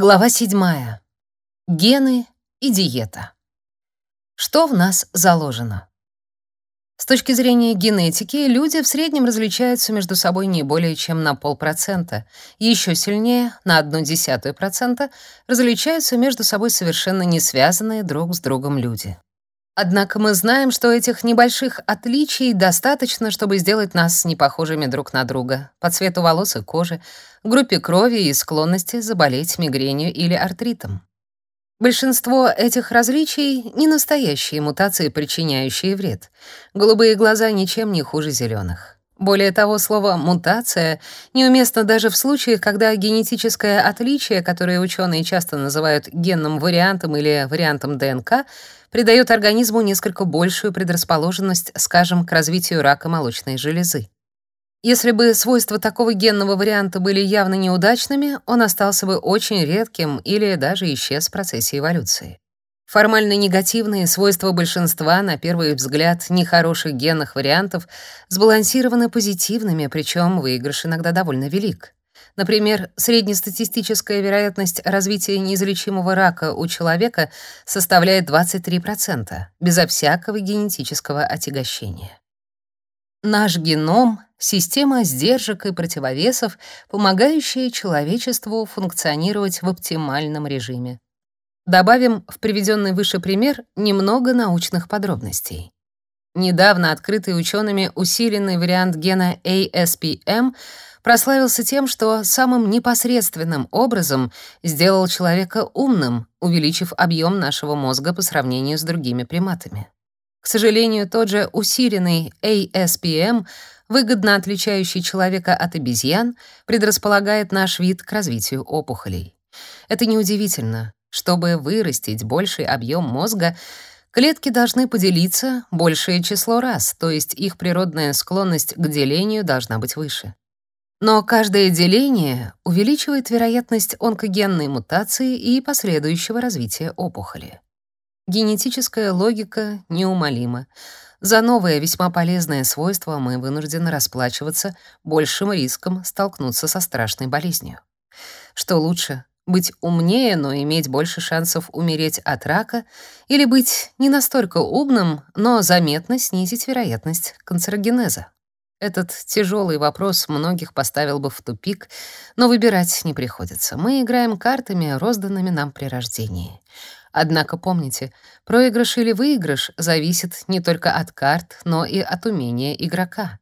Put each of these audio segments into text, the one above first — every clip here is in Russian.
Глава 7. Гены и диета. Что в нас заложено? С точки зрения генетики, люди в среднем различаются между собой не более чем на полпроцента. Еще сильнее, на одну десятую процента, различаются между собой совершенно не связанные друг с другом люди. Однако мы знаем, что этих небольших отличий достаточно, чтобы сделать нас непохожими друг на друга по цвету волос и кожи, группе крови и склонности заболеть мигренью или артритом. Большинство этих различий — не настоящие мутации, причиняющие вред. Голубые глаза ничем не хуже зеленых. Более того, слово «мутация» неуместно даже в случаях, когда генетическое отличие, которое ученые часто называют генным вариантом или вариантом ДНК, придает организму несколько большую предрасположенность, скажем, к развитию рака молочной железы. Если бы свойства такого генного варианта были явно неудачными, он остался бы очень редким или даже исчез в процессе эволюции. Формально негативные свойства большинства, на первый взгляд, нехороших генных вариантов сбалансированы позитивными, причем выигрыш иногда довольно велик. Например, среднестатистическая вероятность развития неизлечимого рака у человека составляет 23%, безо всякого генетического отягощения. Наш геном — система сдержек и противовесов, помогающая человечеству функционировать в оптимальном режиме. Добавим в приведенный выше пример немного научных подробностей. Недавно открытый учеными усиленный вариант гена ASPM прославился тем, что самым непосредственным образом сделал человека умным, увеличив объем нашего мозга по сравнению с другими приматами. К сожалению, тот же усиленный ASPM, выгодно отличающий человека от обезьян, предрасполагает наш вид к развитию опухолей. Это неудивительно. Чтобы вырастить больший объем мозга, клетки должны поделиться большее число раз, то есть их природная склонность к делению должна быть выше. Но каждое деление увеличивает вероятность онкогенной мутации и последующего развития опухоли. Генетическая логика неумолима. За новое весьма полезное свойство мы вынуждены расплачиваться большим риском столкнуться со страшной болезнью. Что лучше, быть умнее, но иметь больше шансов умереть от рака, или быть не настолько умным, но заметно снизить вероятность канцерогенеза? Этот тяжелый вопрос многих поставил бы в тупик, но выбирать не приходится. Мы играем картами, розданными нам при рождении. Однако помните, проигрыш или выигрыш зависит не только от карт, но и от умения игрока.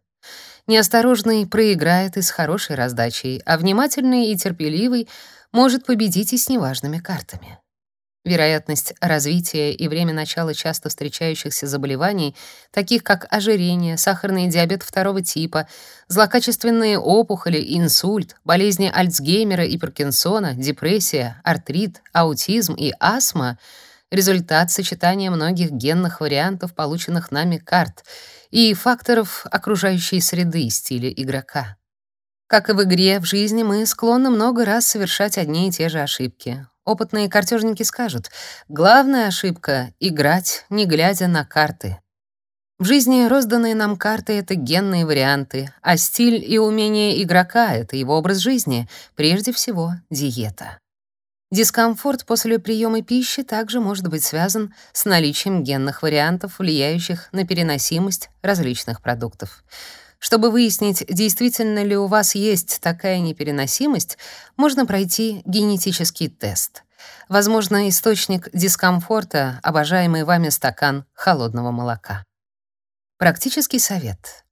Неосторожный проиграет и с хорошей раздачей, а внимательный и терпеливый может победить и с неважными картами. Вероятность развития и время начала часто встречающихся заболеваний, таких как ожирение, сахарный диабет второго типа, злокачественные опухоли, инсульт, болезни Альцгеймера и Паркинсона, депрессия, артрит, аутизм и астма — результат сочетания многих генных вариантов, полученных нами карт, и факторов окружающей среды и стиля игрока. Как и в игре, в жизни мы склонны много раз совершать одни и те же ошибки. Опытные картежники скажут, главная ошибка — играть, не глядя на карты. В жизни розданные нам карты — это генные варианты, а стиль и умение игрока — это его образ жизни, прежде всего диета. Дискомфорт после приема пищи также может быть связан с наличием генных вариантов, влияющих на переносимость различных продуктов. Чтобы выяснить, действительно ли у вас есть такая непереносимость, можно пройти генетический тест. Возможно, источник дискомфорта — обожаемый вами стакан холодного молока. Практический совет.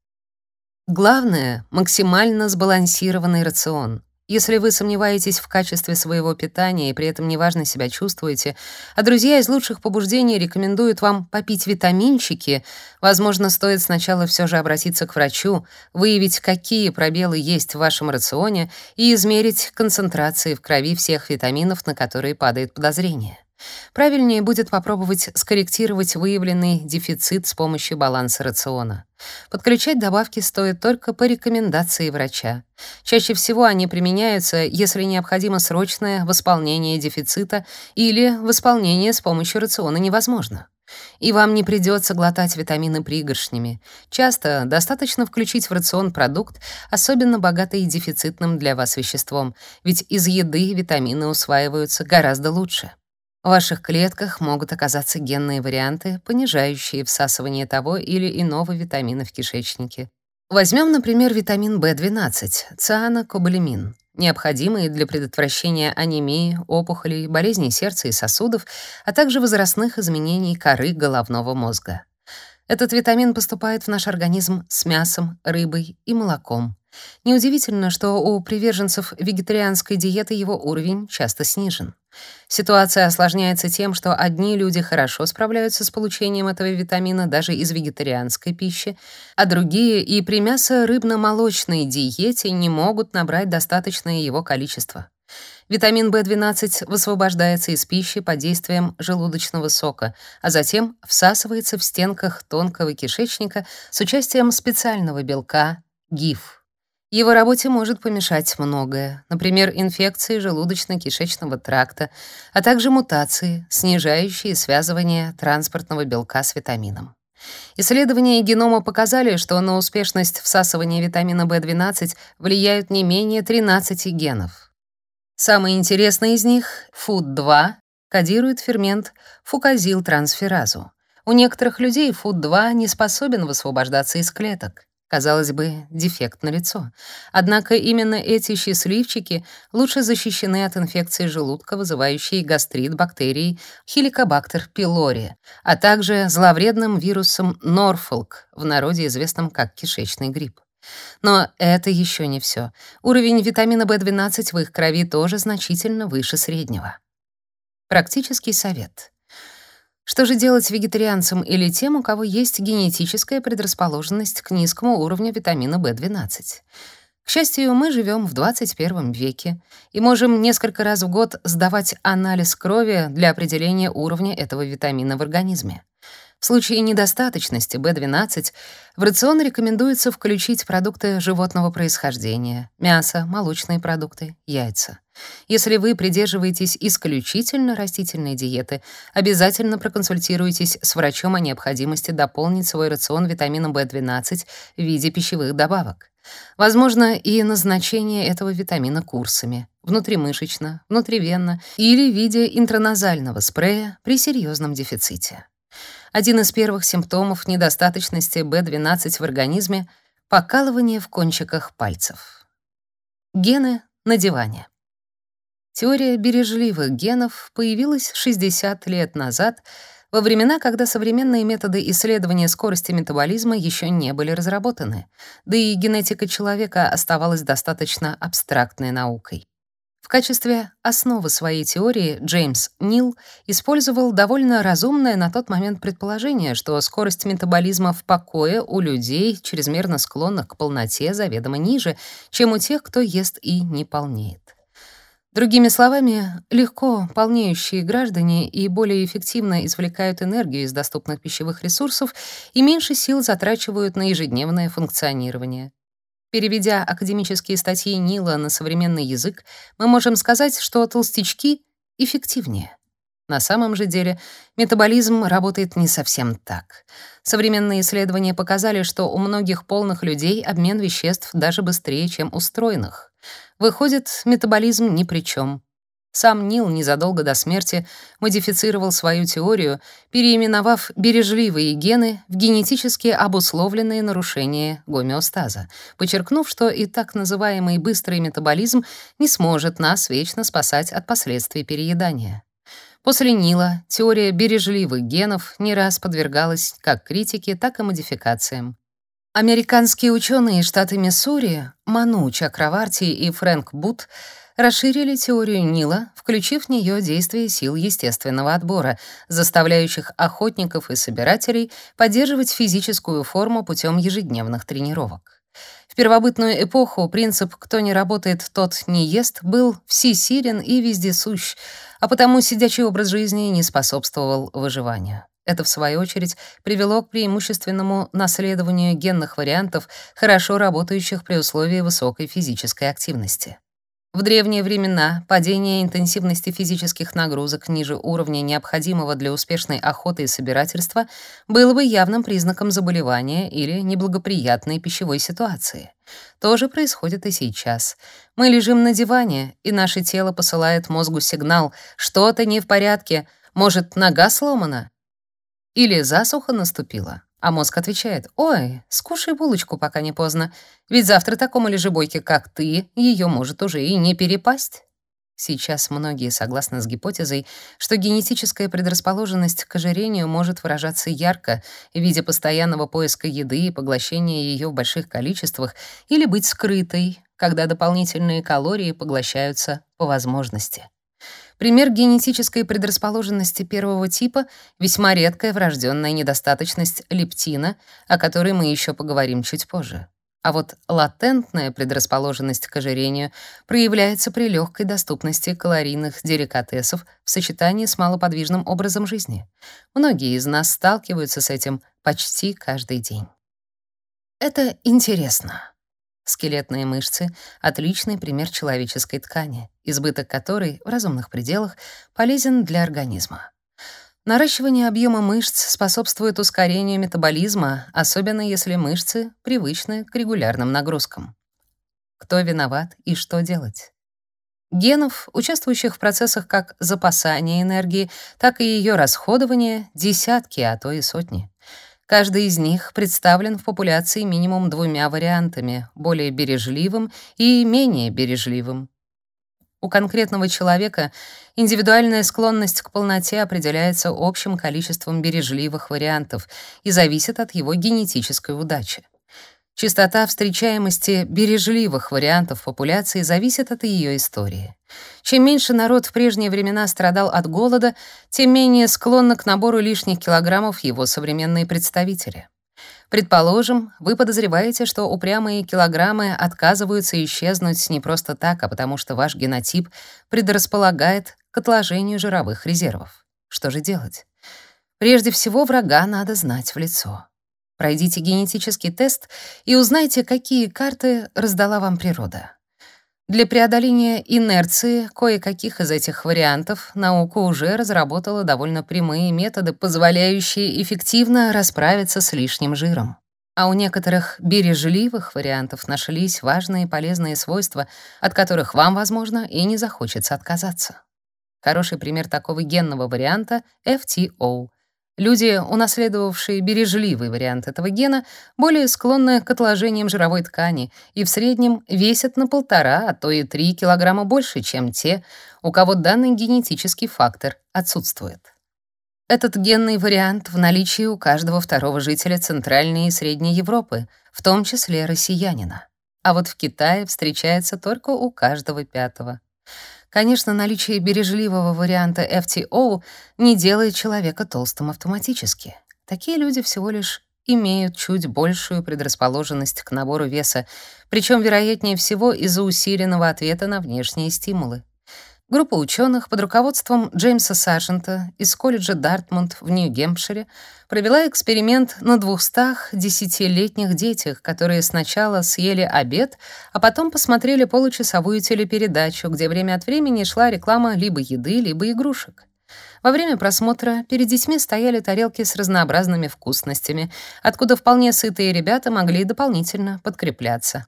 Главное — максимально сбалансированный рацион. Если вы сомневаетесь в качестве своего питания и при этом неважно себя чувствуете, а друзья из лучших побуждений рекомендуют вам попить витаминчики, возможно, стоит сначала все же обратиться к врачу, выявить, какие пробелы есть в вашем рационе и измерить концентрации в крови всех витаминов, на которые падает подозрение. Правильнее будет попробовать скорректировать выявленный дефицит с помощью баланса рациона. Подключать добавки стоит только по рекомендации врача. Чаще всего они применяются, если необходимо срочное восполнение дефицита или восполнение с помощью рациона невозможно. И вам не придется глотать витамины пригоршнями. Часто достаточно включить в рацион продукт, особенно богатый дефицитным для вас веществом, ведь из еды витамины усваиваются гораздо лучше. В ваших клетках могут оказаться генные варианты, понижающие всасывание того или иного витамина в кишечнике. Возьмем, например, витамин В12, цианокобаламин, необходимый для предотвращения анемии, опухолей, болезней сердца и сосудов, а также возрастных изменений коры головного мозга. Этот витамин поступает в наш организм с мясом, рыбой и молоком. Неудивительно, что у приверженцев вегетарианской диеты его уровень часто снижен. Ситуация осложняется тем, что одни люди хорошо справляются с получением этого витамина даже из вегетарианской пищи, а другие и при мясо-рыбно-молочной диете не могут набрать достаточное его количество. Витамин В12 высвобождается из пищи под действием желудочного сока, а затем всасывается в стенках тонкого кишечника с участием специального белка ГИФ. Его работе может помешать многое, например, инфекции желудочно-кишечного тракта, а также мутации, снижающие связывание транспортного белка с витамином. Исследования генома показали, что на успешность всасывания витамина В12 влияют не менее 13 генов. Самый интересный из них, FUT2, кодирует фермент фуказилтрансферазу. У некоторых людей FUT2 не способен высвобождаться из клеток. Казалось бы, дефект на лицо. Однако именно эти счастливчики лучше защищены от инфекции желудка, вызывающей гастрит бактерией Helicobacter pylori, а также зловредным вирусом Norfolk, в народе известным как кишечный грипп. Но это еще не все. Уровень витамина В12 в их крови тоже значительно выше среднего. Практический совет. Что же делать вегетарианцам или тем, у кого есть генетическая предрасположенность к низкому уровню витамина В12? К счастью, мы живем в 21 веке и можем несколько раз в год сдавать анализ крови для определения уровня этого витамина в организме. В случае недостаточности B12 в рацион рекомендуется включить продукты животного происхождения: мясо, молочные продукты, яйца. Если вы придерживаетесь исключительно растительной диеты, обязательно проконсультируйтесь с врачом о необходимости дополнить свой рацион витамином B12 в виде пищевых добавок. Возможно, и назначение этого витамина курсами внутримышечно, внутривенно или в виде интраназального спрея при серьезном дефиците. Один из первых симптомов недостаточности B12 в организме — покалывание в кончиках пальцев. Гены на диване. Теория бережливых генов появилась 60 лет назад, во времена, когда современные методы исследования скорости метаболизма еще не были разработаны, да и генетика человека оставалась достаточно абстрактной наукой. В качестве основы своей теории Джеймс Нил использовал довольно разумное на тот момент предположение, что скорость метаболизма в покое у людей, чрезмерно склонных к полноте, заведомо ниже, чем у тех, кто ест и не полнеет. Другими словами, легко полнеющие граждане и более эффективно извлекают энергию из доступных пищевых ресурсов и меньше сил затрачивают на ежедневное функционирование. Переведя академические статьи Нила на современный язык, мы можем сказать, что толстячки эффективнее. На самом же деле метаболизм работает не совсем так. Современные исследования показали, что у многих полных людей обмен веществ даже быстрее, чем у стройных. Выходит, метаболизм ни при чем. Сам Нил незадолго до смерти модифицировал свою теорию, переименовав бережливые гены в генетически обусловленные нарушения гомеостаза, подчеркнув, что и так называемый быстрый метаболизм не сможет нас вечно спасать от последствий переедания. После Нила теория бережливых генов не раз подвергалась как критике, так и модификациям. Американские ученые штата Миссури Ману Чакраварти и Фрэнк Бут расширили теорию Нила, включив в нее действие сил естественного отбора, заставляющих охотников и собирателей поддерживать физическую форму путем ежедневных тренировок. В первобытную эпоху принцип «кто не работает, тот не ест» был всесилен и вездесущ, а потому сидячий образ жизни не способствовал выживанию. Это, в свою очередь, привело к преимущественному наследованию генных вариантов, хорошо работающих при условии высокой физической активности. В древние времена падение интенсивности физических нагрузок ниже уровня, необходимого для успешной охоты и собирательства, было бы явным признаком заболевания или неблагоприятной пищевой ситуации. То же происходит и сейчас. Мы лежим на диване, и наше тело посылает мозгу сигнал: что-то не в порядке, может, нога сломана или засуха наступила. А мозг отвечает, «Ой, скушай булочку, пока не поздно, ведь завтра такому лежебойке, как ты, ее может уже и не перепасть». Сейчас многие согласны с гипотезой, что генетическая предрасположенность к ожирению может выражаться ярко в виде постоянного поиска еды и поглощения ее в больших количествах или быть скрытой, когда дополнительные калории поглощаются по возможности. Пример генетической предрасположенности первого типа — весьма редкая врожденная недостаточность лептина, о которой мы еще поговорим чуть позже. А вот латентная предрасположенность к ожирению проявляется при легкой доступности калорийных деликатесов в сочетании с малоподвижным образом жизни. Многие из нас сталкиваются с этим почти каждый день. Это интересно. Скелетные мышцы — отличный пример человеческой ткани, избыток которой в разумных пределах полезен для организма. Наращивание объема мышц способствует ускорению метаболизма, особенно если мышцы привычны к регулярным нагрузкам. Кто виноват и что делать? Генов, участвующих в процессах как запасания энергии, так и ее расходования, десятки, а то и сотни. Каждый из них представлен в популяции минимум двумя вариантами — более бережливым и менее бережливым. У конкретного человека индивидуальная склонность к полноте определяется общим количеством бережливых вариантов и зависит от его генетической удачи. Частота встречаемости бережливых вариантов популяции зависит от ее истории. Чем меньше народ в прежние времена страдал от голода, тем менее склонны к набору лишних килограммов его современные представители. Предположим, вы подозреваете, что упрямые килограммы отказываются исчезнуть не просто так, а потому что ваш генотип предрасполагает к отложению жировых резервов. Что же делать? Прежде всего, врага надо знать в лицо. Пройдите генетический тест и узнайте, какие карты раздала вам природа. Для преодоления инерции кое-каких из этих вариантов наука уже разработала довольно прямые методы, позволяющие эффективно расправиться с лишним жиром. А у некоторых бережливых вариантов нашлись важные полезные свойства, от которых вам, возможно, и не захочется отказаться. Хороший пример такого генного варианта — FTO Люди, унаследовавшие бережливый вариант этого гена, более склонны к отложениям жировой ткани и в среднем весят на полтора, а то и три килограмма больше, чем те, у кого данный генетический фактор отсутствует. Этот генный вариант в наличии у каждого второго жителя Центральной и Средней Европы, в том числе россиянина. А вот в Китае встречается только у каждого пятого. Конечно, наличие бережливого варианта FTO не делает человека толстым автоматически. Такие люди всего лишь имеют чуть большую предрасположенность к набору веса, причем вероятнее всего из-за усиленного ответа на внешние стимулы. Группа ученых под руководством Джеймса Саржента из колледжа Дартмунд в Нью-Гемпшире провела эксперимент на 210-летних детях, которые сначала съели обед, а потом посмотрели получасовую телепередачу, где время от времени шла реклама либо еды, либо игрушек. Во время просмотра перед детьми стояли тарелки с разнообразными вкусностями, откуда вполне сытые ребята могли дополнительно подкрепляться.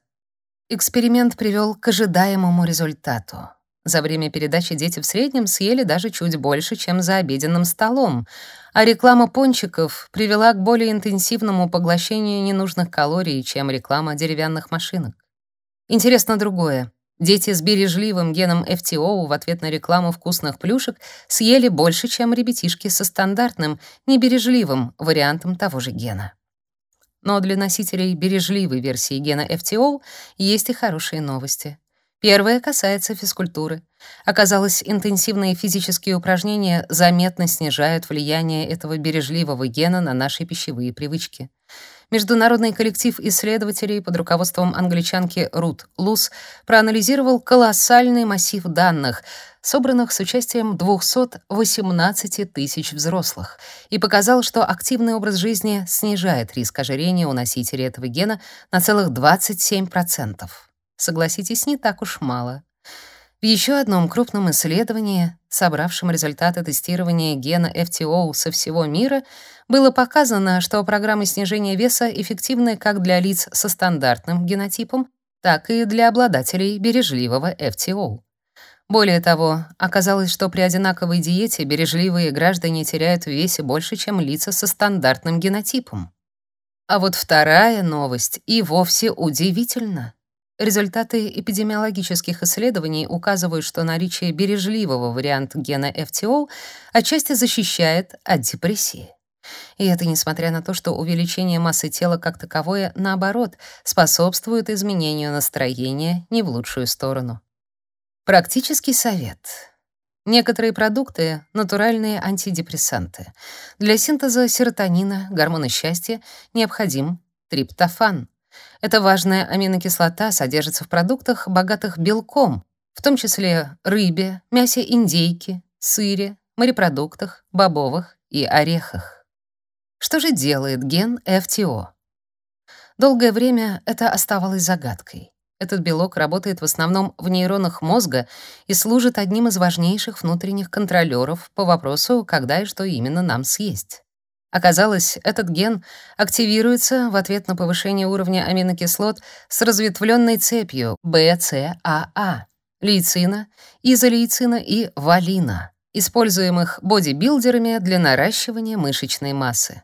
Эксперимент привел к ожидаемому результату. За время передачи дети в среднем съели даже чуть больше, чем за обеденным столом, а реклама пончиков привела к более интенсивному поглощению ненужных калорий, чем реклама деревянных машинок. Интересно другое. Дети с бережливым геном FTO в ответ на рекламу вкусных плюшек съели больше, чем ребятишки со стандартным, небережливым вариантом того же гена. Но для носителей бережливой версии гена FTO есть и хорошие новости. Первое касается физкультуры. Оказалось, интенсивные физические упражнения заметно снижают влияние этого бережливого гена на наши пищевые привычки. Международный коллектив исследователей под руководством англичанки Рут Лус проанализировал колоссальный массив данных, собранных с участием 218 тысяч взрослых, и показал, что активный образ жизни снижает риск ожирения у носителей этого гена на целых 27%. Согласитесь, не так уж мало. В еще одном крупном исследовании, собравшем результаты тестирования гена FTO со всего мира, было показано, что программы снижения веса эффективны как для лиц со стандартным генотипом, так и для обладателей бережливого FTO. Более того, оказалось, что при одинаковой диете бережливые граждане теряют в весе больше, чем лица со стандартным генотипом. А вот вторая новость и вовсе удивительна. Результаты эпидемиологических исследований указывают, что наличие бережливого варианта гена FTO отчасти защищает от депрессии. И это несмотря на то, что увеличение массы тела как таковое, наоборот, способствует изменению настроения не в лучшую сторону. Практический совет. Некоторые продукты — натуральные антидепрессанты. Для синтеза серотонина, гормона счастья, необходим триптофан. Эта важная аминокислота содержится в продуктах, богатых белком, в том числе рыбе, мясе индейки, сыре, морепродуктах, бобовых и орехах. Что же делает ген FTO? Долгое время это оставалось загадкой. Этот белок работает в основном в нейронах мозга и служит одним из важнейших внутренних контролёров по вопросу, когда и что именно нам съесть. Оказалось, этот ген активируется в ответ на повышение уровня аминокислот с разветвленной цепью BCAA, лейцина, изолейцина и валина, используемых бодибилдерами для наращивания мышечной массы.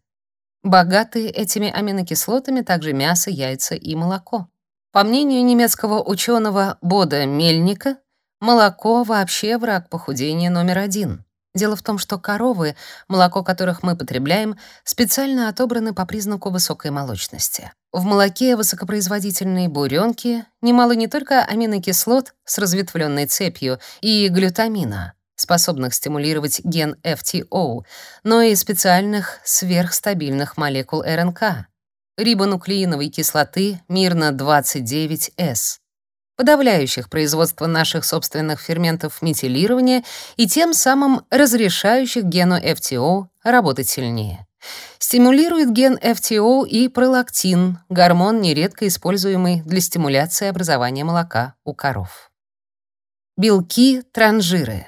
Богаты этими аминокислотами также мясо, яйца и молоко. По мнению немецкого ученого Бода Мельника, молоко вообще враг похудения номер один. Дело в том, что коровы, молоко которых мы потребляем, специально отобраны по признаку высокой молочности. В молоке высокопроизводительной буренки немало не только аминокислот с разветвленной цепью и глютамина, способных стимулировать ген FTO, но и специальных сверхстабильных молекул РНК, рибонуклеиновой кислоты мирно-29С, подавляющих производство наших собственных ферментов метилирования и тем самым разрешающих гену FTO работать сильнее. Стимулирует ген FTO и пролактин, гормон, нередко используемый для стимуляции образования молока у коров. Белки транжиры.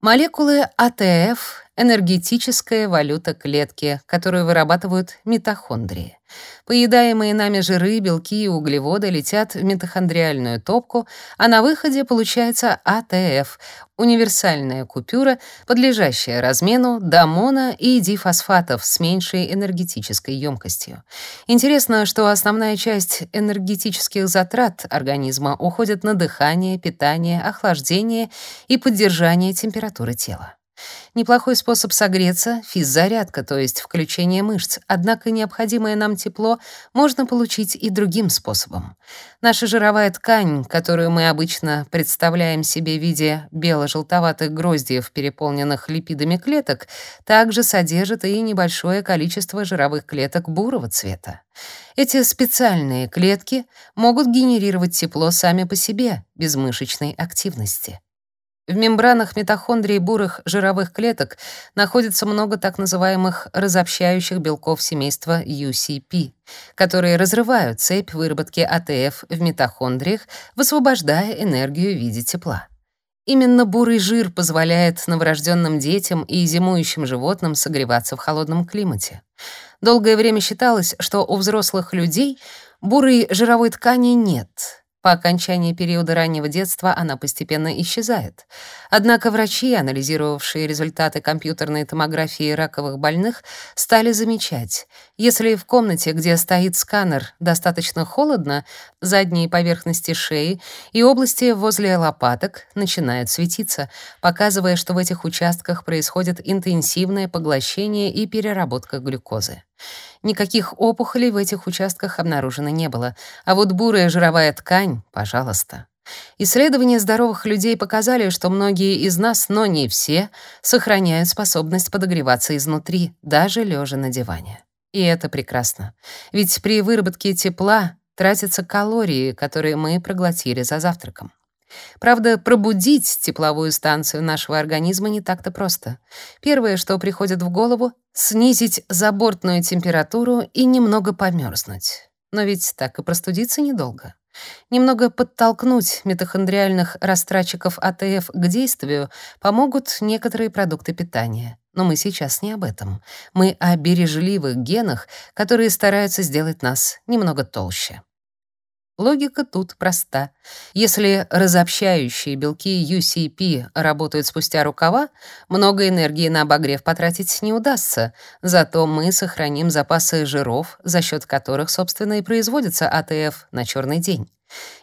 Молекулы АТФ энергетическая валюта клетки, которую вырабатывают митохондрии. Поедаемые нами жиры, белки и углеводы летят в митохондриальную топку, а на выходе получается АТФ — универсальная купюра, подлежащая размену до моно- и дифосфатов с меньшей энергетической емкостью. Интересно, что основная часть энергетических затрат организма уходит на дыхание, питание, охлаждение и поддержание температуры тела. Неплохой способ согреться — физзарядка, то есть включение мышц. Однако необходимое нам тепло можно получить и другим способом. Наша жировая ткань, которую мы обычно представляем себе в виде бело-желтоватых гроздьев, переполненных липидами клеток, также содержит и небольшое количество жировых клеток бурого цвета. Эти специальные клетки могут генерировать тепло сами по себе, без мышечной активности. В мембранах митохондрий бурых жировых клеток находится много так называемых разобщающих белков семейства UCP, которые разрывают цепь выработки АТФ в митохондриях, высвобождая энергию в виде тепла. Именно бурый жир позволяет новорожденным детям и зимующим животным согреваться в холодном климате. Долгое время считалось, что у взрослых людей бурой жировой ткани нет, по окончании периода раннего детства она постепенно исчезает. Однако врачи, анализировавшие результаты компьютерной томографии раковых больных, стали замечать, если в комнате, где стоит сканер, достаточно холодно, задние поверхности шеи и области возле лопаток начинают светиться, показывая, что в этих участках происходит интенсивное поглощение и переработка глюкозы. Никаких опухолей в этих участках обнаружено не было, а вот бурая жировая ткань, пожалуйста. Исследования здоровых людей показали, что многие из нас, но не все, сохраняют способность подогреваться изнутри, даже лежа на диване. И это прекрасно. Ведь при выработке тепла тратятся калории, которые мы проглотили за завтраком. Правда, пробудить тепловую станцию нашего организма не так-то просто. Первое, что приходит в голову — снизить забортную температуру и немного померзнуть. Но ведь так и простудиться недолго. Немного подтолкнуть митохондриальных растратчиков АТФ к действию помогут некоторые продукты питания. Но мы сейчас не об этом. Мы о бережливых генах, которые стараются сделать нас немного толще. Логика тут проста. Если разобщающие белки UCP работают спустя рукава, много энергии на обогрев потратить не удастся, зато мы сохраним запасы жиров, за счет которых, собственно, и производится АТФ на черный день.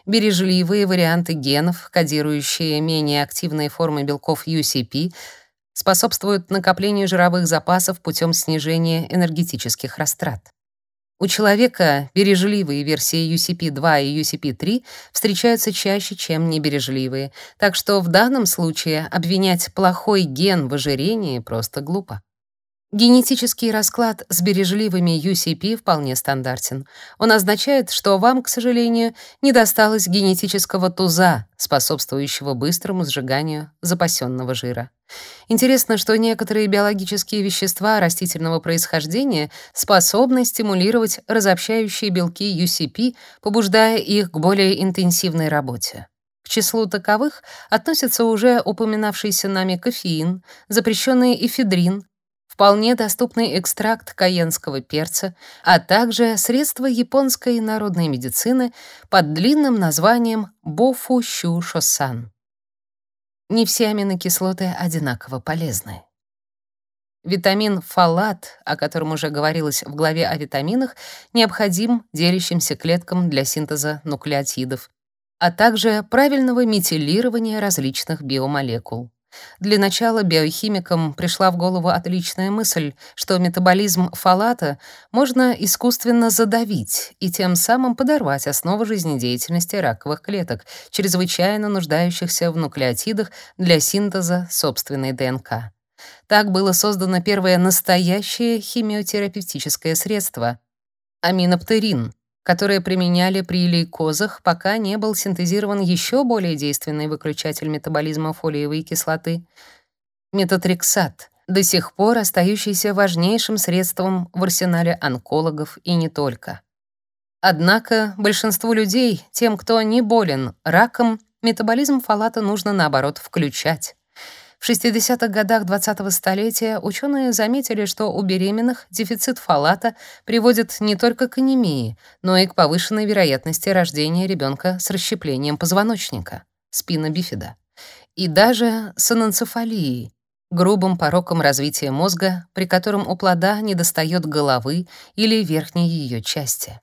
Бережливые варианты генов, кодирующие менее активные формы белков UCP, способствуют накоплению жировых запасов путем снижения энергетических растрат. У человека бережливые версии UCP2 и UCP3 встречаются чаще, чем небережливые, так что в данном случае обвинять плохой ген в ожирении просто глупо. Генетический расклад с бережливыми UCP вполне стандартен. Он означает, что вам, к сожалению, не досталось генетического туза, способствующего быстрому сжиганию запасенного жира. Интересно, что некоторые биологические вещества растительного происхождения способны стимулировать разобщающие белки UCP, побуждая их к более интенсивной работе. К числу таковых относятся уже упоминавшийся нами кофеин, запрещенный эфедрин, вполне доступный экстракт каенского перца, а также средства японской народной медицины под длинным названием бофу-щу-шосан не все аминокислоты одинаково полезны. Витамин фолат, о котором уже говорилось в главе о витаминах, необходим делящимся клеткам для синтеза нуклеотидов, а также правильного метилирования различных биомолекул. Для начала биохимикам пришла в голову отличная мысль, что метаболизм фолата можно искусственно задавить и тем самым подорвать основу жизнедеятельности раковых клеток, чрезвычайно нуждающихся в нуклеотидах для синтеза собственной ДНК. Так было создано первое настоящее химиотерапевтическое средство — аминоптерин — которые применяли при лейкозах, пока не был синтезирован еще более действенный выключатель метаболизма фолиевой кислоты — метотрексат, до сих пор остающийся важнейшим средством в арсенале онкологов и не только. Однако большинству людей, тем, кто не болен раком, метаболизм фолата нужно наоборот включать. В 60-х годах 20-го столетия ученые заметили, что у беременных дефицит фолата приводит не только к анемии, но и к повышенной вероятности рождения ребенка с расщеплением позвоночника, спина бифида, и даже с аненцефалией, грубым пороком развития мозга, при котором у плода недостает головы или верхней ее части.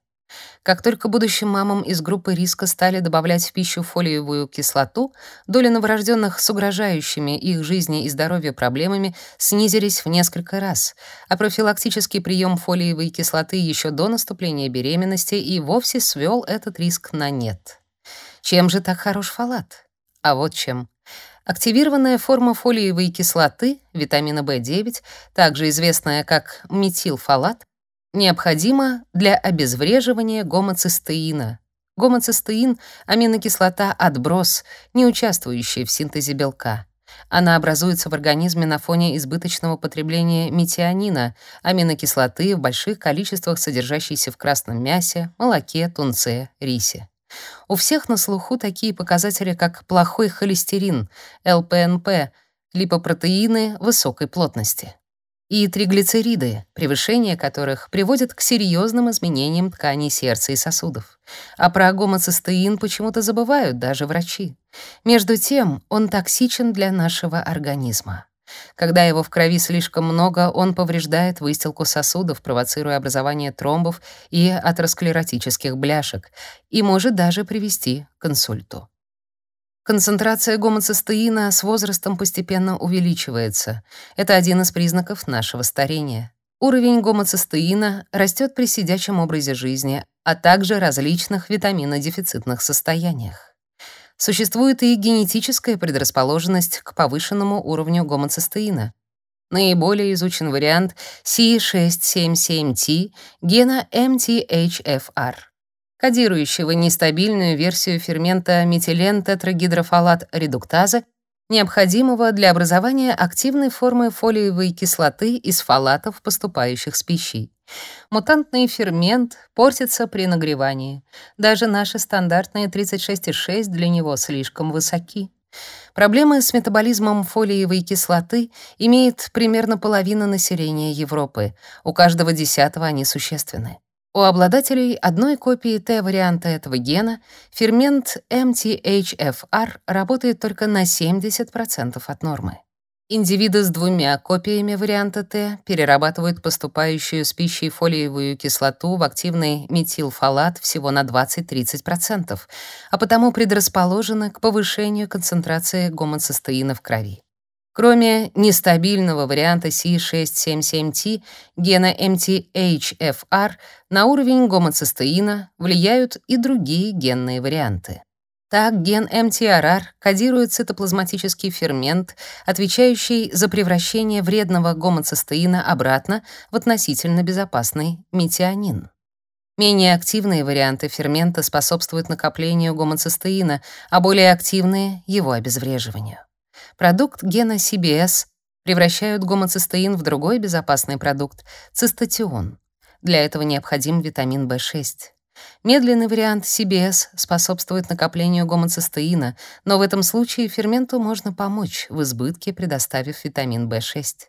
Как только будущим мамам из группы риска стали добавлять в пищу фолиевую кислоту, доли новорожденных с угрожающими их жизни и здоровью проблемами снизились в несколько раз, а профилактический прием фолиевой кислоты еще до наступления беременности и вовсе свел этот риск на нет. Чем же так хорош фолат? А вот чем. Активированная форма фолиевой кислоты, витамина В9, также известная как метилфолат, необходимо для обезвреживания гомоцистеина. Гомоцистеин — аминокислота-отброс, не участвующая в синтезе белка. Она образуется в организме на фоне избыточного потребления метионина, аминокислоты в больших количествах, содержащейся в красном мясе, молоке, тунце, рисе. У всех на слуху такие показатели, как плохой холестерин, ЛПНП, липопротеины высокой плотности и триглицериды, превышение которых приводит к серьезным изменениям тканей сердца и сосудов. А про гомоцистеин почему-то забывают даже врачи. Между тем, он токсичен для нашего организма. Когда его в крови слишком много, он повреждает выстилку сосудов, провоцируя образование тромбов и атеросклеротических бляшек, и может даже привести к инсульту. Концентрация гомоцистеина с возрастом постепенно увеличивается. Это один из признаков нашего старения. Уровень гомоцистеина растет при сидячем образе жизни, а также различных витаминодефицитных состояниях. Существует и генетическая предрасположенность к повышенному уровню гомоцистеина. Наиболее изучен вариант C677T гена MTHFR кодирующего нестабильную версию фермента метилентетрагидрофолат редуктазы, необходимого для образования активной формы фолиевой кислоты из фолатов, поступающих с пищей. Мутантный фермент портится при нагревании. Даже наши стандартные 36,6 для него слишком высоки. Проблемы с метаболизмом фолиевой кислоты имеет примерно половина населения Европы. У каждого десятого они существенны. У обладателей одной копии Т-варианта этого гена фермент MTHFR работает только на 70% от нормы. Индивиды с двумя копиями варианта Т перерабатывают поступающую с пищей фолиевую кислоту в активный метилфолат всего на 20-30%, а потому предрасположены к повышению концентрации гомоцистеина в крови. Кроме нестабильного варианта C677T гена MTHFR, на уровень гомоцистеина влияют и другие генные варианты. Так, ген MTRR кодирует цитоплазматический фермент, отвечающий за превращение вредного гомоцистеина обратно в относительно безопасный метионин. Менее активные варианты фермента способствуют накоплению гомоцистеина, а более активные — его обезвреживанию. Продукт гена CBS превращают гомоцистеин в другой безопасный продукт — цистатион. Для этого необходим витамин В6. Медленный вариант CBS способствует накоплению гомоцистеина, но в этом случае ферменту можно помочь в избытке, предоставив витамин В6.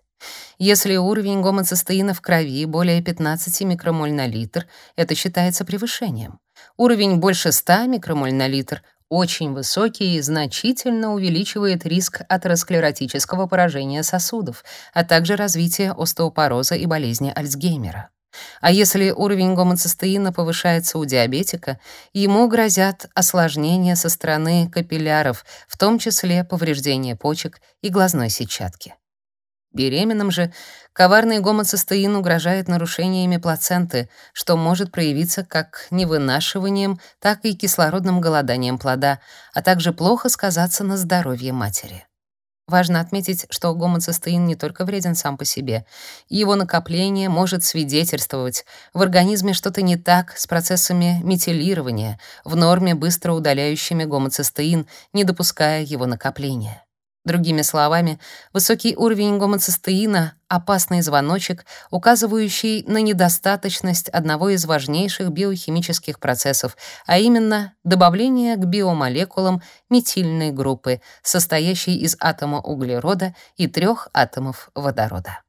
Если уровень гомоцистеина в крови более 15 микромоль на литр, это считается превышением. Уровень больше 100 микромоль на литр очень высокий и значительно увеличивает риск атеросклеротического поражения сосудов, а также развития остеопороза и болезни Альцгеймера. А если уровень гомоцистеина повышается у диабетика, ему грозят осложнения со стороны капилляров, в том числе повреждение почек и глазной сетчатки. Беременным же коварный гомоцистеин угрожает нарушениями плаценты, что может проявиться как невынашиванием, так и кислородным голоданием плода, а также плохо сказаться на здоровье матери. Важно отметить, что гомоцистеин не только вреден сам по себе. Его накопление может свидетельствовать, в организме что-то не так с процессами метилирования, в норме быстро удаляющими гомоцистеин, не допуская его накопления. Другими словами, высокий уровень гомоцистеина — опасный звоночек, указывающий на недостаточность одного из важнейших биохимических процессов, а именно добавление к биомолекулам метильной группы, состоящей из атома углерода и трех атомов водорода.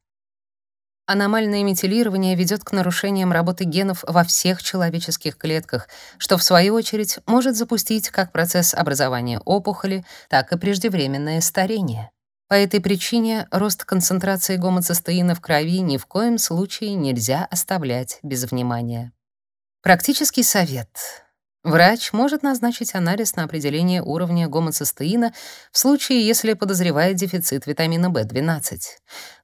Аномальное метилирование ведет к нарушениям работы генов во всех человеческих клетках, что в свою очередь может запустить как процесс образования опухоли, так и преждевременное старение. По этой причине рост концентрации гомоцистеина в крови ни в коем случае нельзя оставлять без внимания. Практический совет. Врач может назначить анализ на определение уровня гомоцистеина в случае, если подозревает дефицит витамина В12.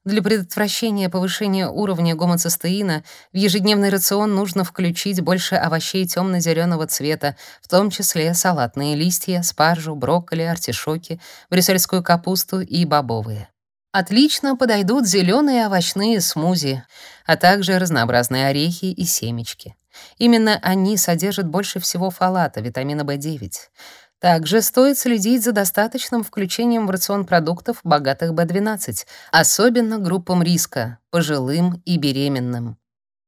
Для предотвращения повышения уровня гомоцистеина в ежедневный рацион нужно включить больше овощей темно-зеленого цвета, в том числе салатные листья, спаржу, брокколи, артишоки, брюссельскую капусту и бобовые. Отлично подойдут зеленые овощные смузи, а также разнообразные орехи и семечки. Именно они содержат больше всего фолата, витамина В9. Также стоит следить за достаточным включением в рацион продуктов, богатых В12, особенно группам риска — пожилым и беременным.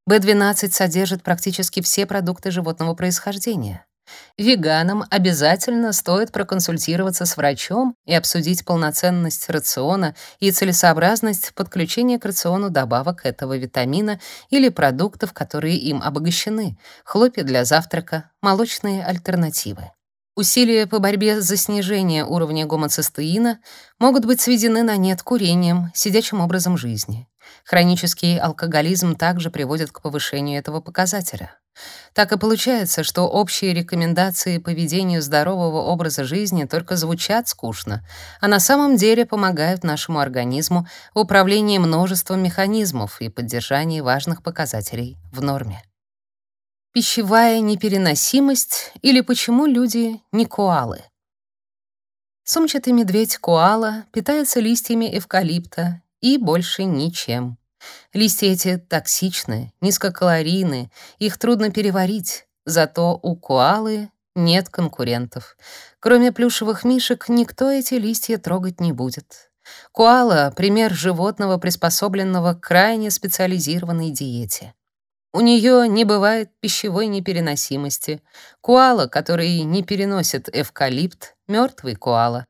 В12 содержит практически все продукты животного происхождения. Веганам обязательно стоит проконсультироваться с врачом и обсудить полноценность рациона и целесообразность подключения к рациону добавок этого витамина или продуктов, которые им обогащены, хлопья для завтрака, молочные альтернативы. Усилия по борьбе за снижение уровня гомоцистеина могут быть сведены на нет курением, сидячим образом жизни. Хронический алкоголизм также приводит к повышению этого показателя. Так и получается, что общие рекомендации по ведению здорового образа жизни только звучат скучно, а на самом деле помогают нашему организму в управлении множеством механизмов и поддержании важных показателей в норме. Пищевая непереносимость или почему люди не коалы. Сумчатый медведь-коала питается листьями эвкалипта и больше ничем. Листья эти токсичны, низкокалорийны, их трудно переварить, зато у коалы нет конкурентов. Кроме плюшевых мишек, никто эти листья трогать не будет. Коала — пример животного, приспособленного к крайне специализированной диете. У нее не бывает пищевой непереносимости. Коала, который не переносит эвкалипт, мертвый коала.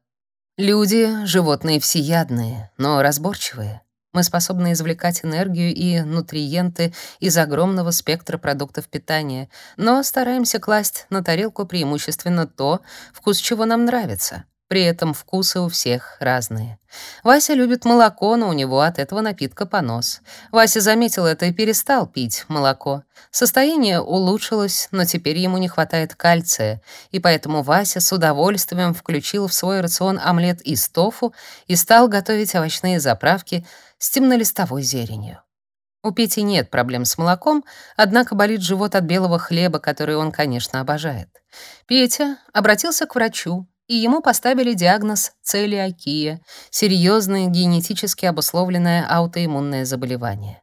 Люди — животные всеядные, но разборчивые. Мы способны извлекать энергию и нутриенты из огромного спектра продуктов питания, но стараемся класть на тарелку преимущественно то, вкус чего нам нравится. При этом вкусы у всех разные. Вася любит молоко, но у него от этого напитка понос. Вася заметил это и перестал пить молоко. Состояние улучшилось, но теперь ему не хватает кальция, и поэтому Вася с удовольствием включил в свой рацион омлет из тофу и стал готовить овощные заправки с темнолистовой зеленью. У Пети нет проблем с молоком, однако болит живот от белого хлеба, который он, конечно, обожает. Петя обратился к врачу, и ему поставили диагноз целиакия, серьезное генетически обусловленное аутоиммунное заболевание.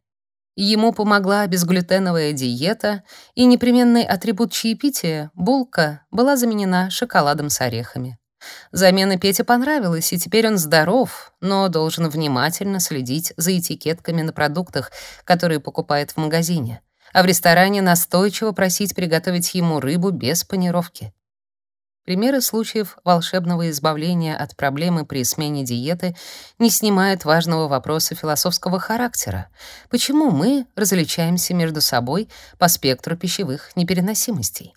Ему помогла безглютеновая диета, и непременный атрибут чаепития, булка, была заменена шоколадом с орехами. Замена Пете понравилась, и теперь он здоров, но должен внимательно следить за этикетками на продуктах, которые покупает в магазине, а в ресторане настойчиво просить приготовить ему рыбу без панировки. Примеры случаев волшебного избавления от проблемы при смене диеты не снимают важного вопроса философского характера. Почему мы различаемся между собой по спектру пищевых непереносимостей?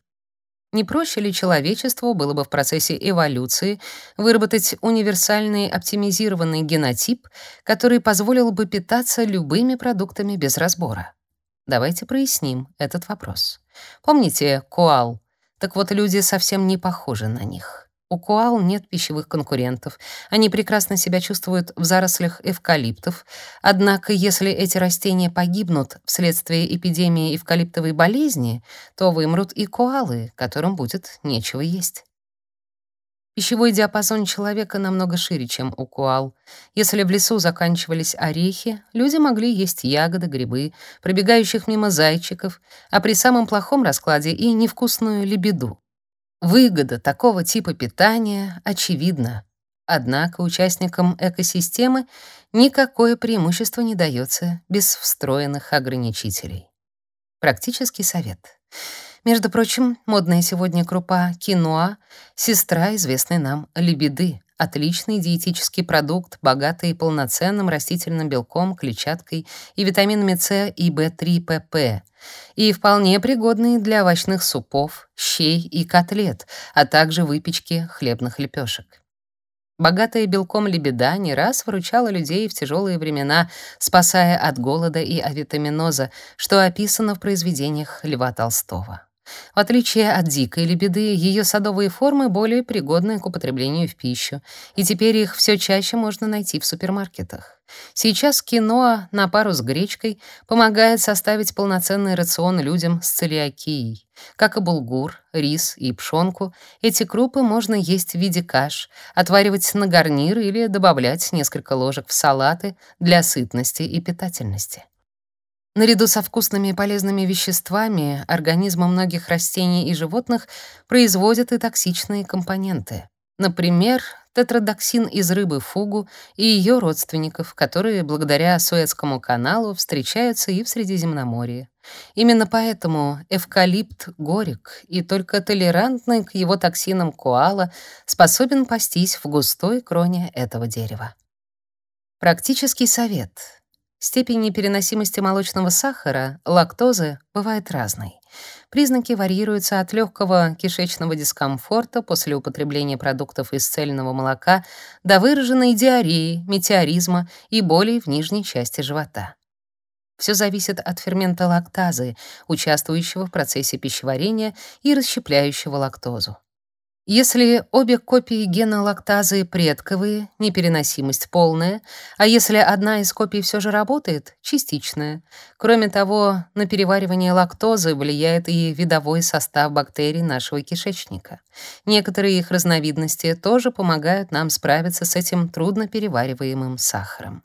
Не проще ли человечеству было бы в процессе эволюции выработать универсальный оптимизированный генотип, который позволил бы питаться любыми продуктами без разбора? Давайте проясним этот вопрос. Помните коал так вот, люди совсем не похожи на них. У коал нет пищевых конкурентов. Они прекрасно себя чувствуют в зарослях эвкалиптов. Однако, если эти растения погибнут вследствие эпидемии эвкалиптовой болезни, то вымрут и коалы, которым будет нечего есть. Пищевой диапазон человека намного шире, чем у коал. Если в лесу заканчивались орехи, люди могли есть ягоды, грибы, пробегающих мимо зайчиков, а при самом плохом раскладе и невкусную лебеду. Выгода такого типа питания очевидна. Однако участникам экосистемы никакое преимущество не дается без встроенных ограничителей. Практический совет. Между прочим, модная сегодня крупа киноа — сестра известной нам лебеды, отличный диетический продукт, богатый полноценным растительным белком, клетчаткой и витаминами С и В3 ПП, и вполне пригодный для овощных супов, щей и котлет, а также выпечки хлебных лепешек. Богатая белком лебеда не раз выручала людей в тяжелые времена, спасая от голода и авитаминоза, что описано в произведениях Льва Толстого. В отличие от дикой лебеды, ее садовые формы более пригодны к употреблению в пищу, и теперь их все чаще можно найти в супермаркетах. Сейчас киноа на пару с гречкой помогает составить полноценный рацион людям с целиакией. Как и булгур, рис и пшенку, эти крупы можно есть в виде каш, отваривать на гарнир или добавлять несколько ложек в салаты для сытности и питательности. Наряду со вкусными и полезными веществами организмы многих растений и животных производят и токсичные компоненты. Например, тетродоксин из рыбы фугу и ее родственников, которые благодаря Суэцкому каналу встречаются и в Средиземноморье. Именно поэтому эвкалипт горек, и только толерантный к его токсинам коала способен пастись в густой кроне этого дерева. Практический совет. Степень непереносимости молочного сахара, лактозы, бывает разной. Признаки варьируются от легкого кишечного дискомфорта после употребления продуктов из цельного молока до выраженной диареи, метеоризма и болей в нижней части живота. Все зависит от фермента лактазы, участвующего в процессе пищеварения и расщепляющего лактозу. Если обе копии гена лактазы предковые, непереносимость полная, а если одна из копий все же работает, частичная. Кроме того, на переваривание лактозы влияет и видовой состав бактерий нашего кишечника. Некоторые их разновидности тоже помогают нам справиться с этим трудно перевариваемым сахаром.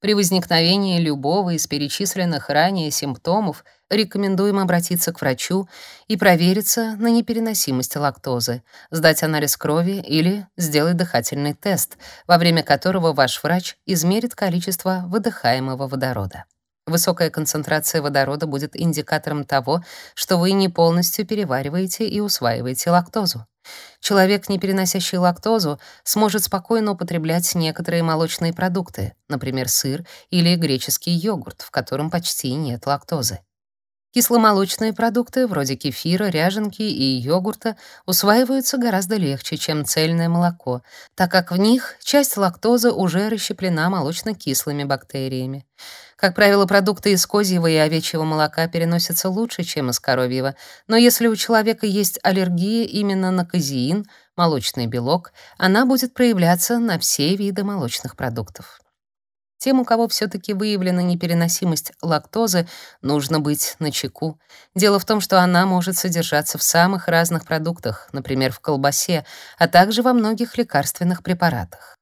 При возникновении любого из перечисленных ранее симптомов рекомендуем обратиться к врачу и провериться на непереносимость лактозы, сдать анализ крови или сделать дыхательный тест, во время которого ваш врач измерит количество выдыхаемого водорода. Высокая концентрация водорода будет индикатором того, что вы не полностью перевариваете и усваиваете лактозу. Человек, не переносящий лактозу, сможет спокойно употреблять некоторые молочные продукты, например, сыр или греческий йогурт, в котором почти нет лактозы. Кисломолочные продукты, вроде кефира, ряженки и йогурта, усваиваются гораздо легче, чем цельное молоко, так как в них часть лактозы уже расщеплена молочно-кислыми бактериями. Как правило, продукты из козьего и овечьего молока переносятся лучше, чем из коровьего, но если у человека есть аллергия именно на казеин, молочный белок, она будет проявляться на все виды молочных продуктов. Тем, у кого все таки выявлена непереносимость лактозы, нужно быть начеку. Дело в том, что она может содержаться в самых разных продуктах, например, в колбасе, а также во многих лекарственных препаратах.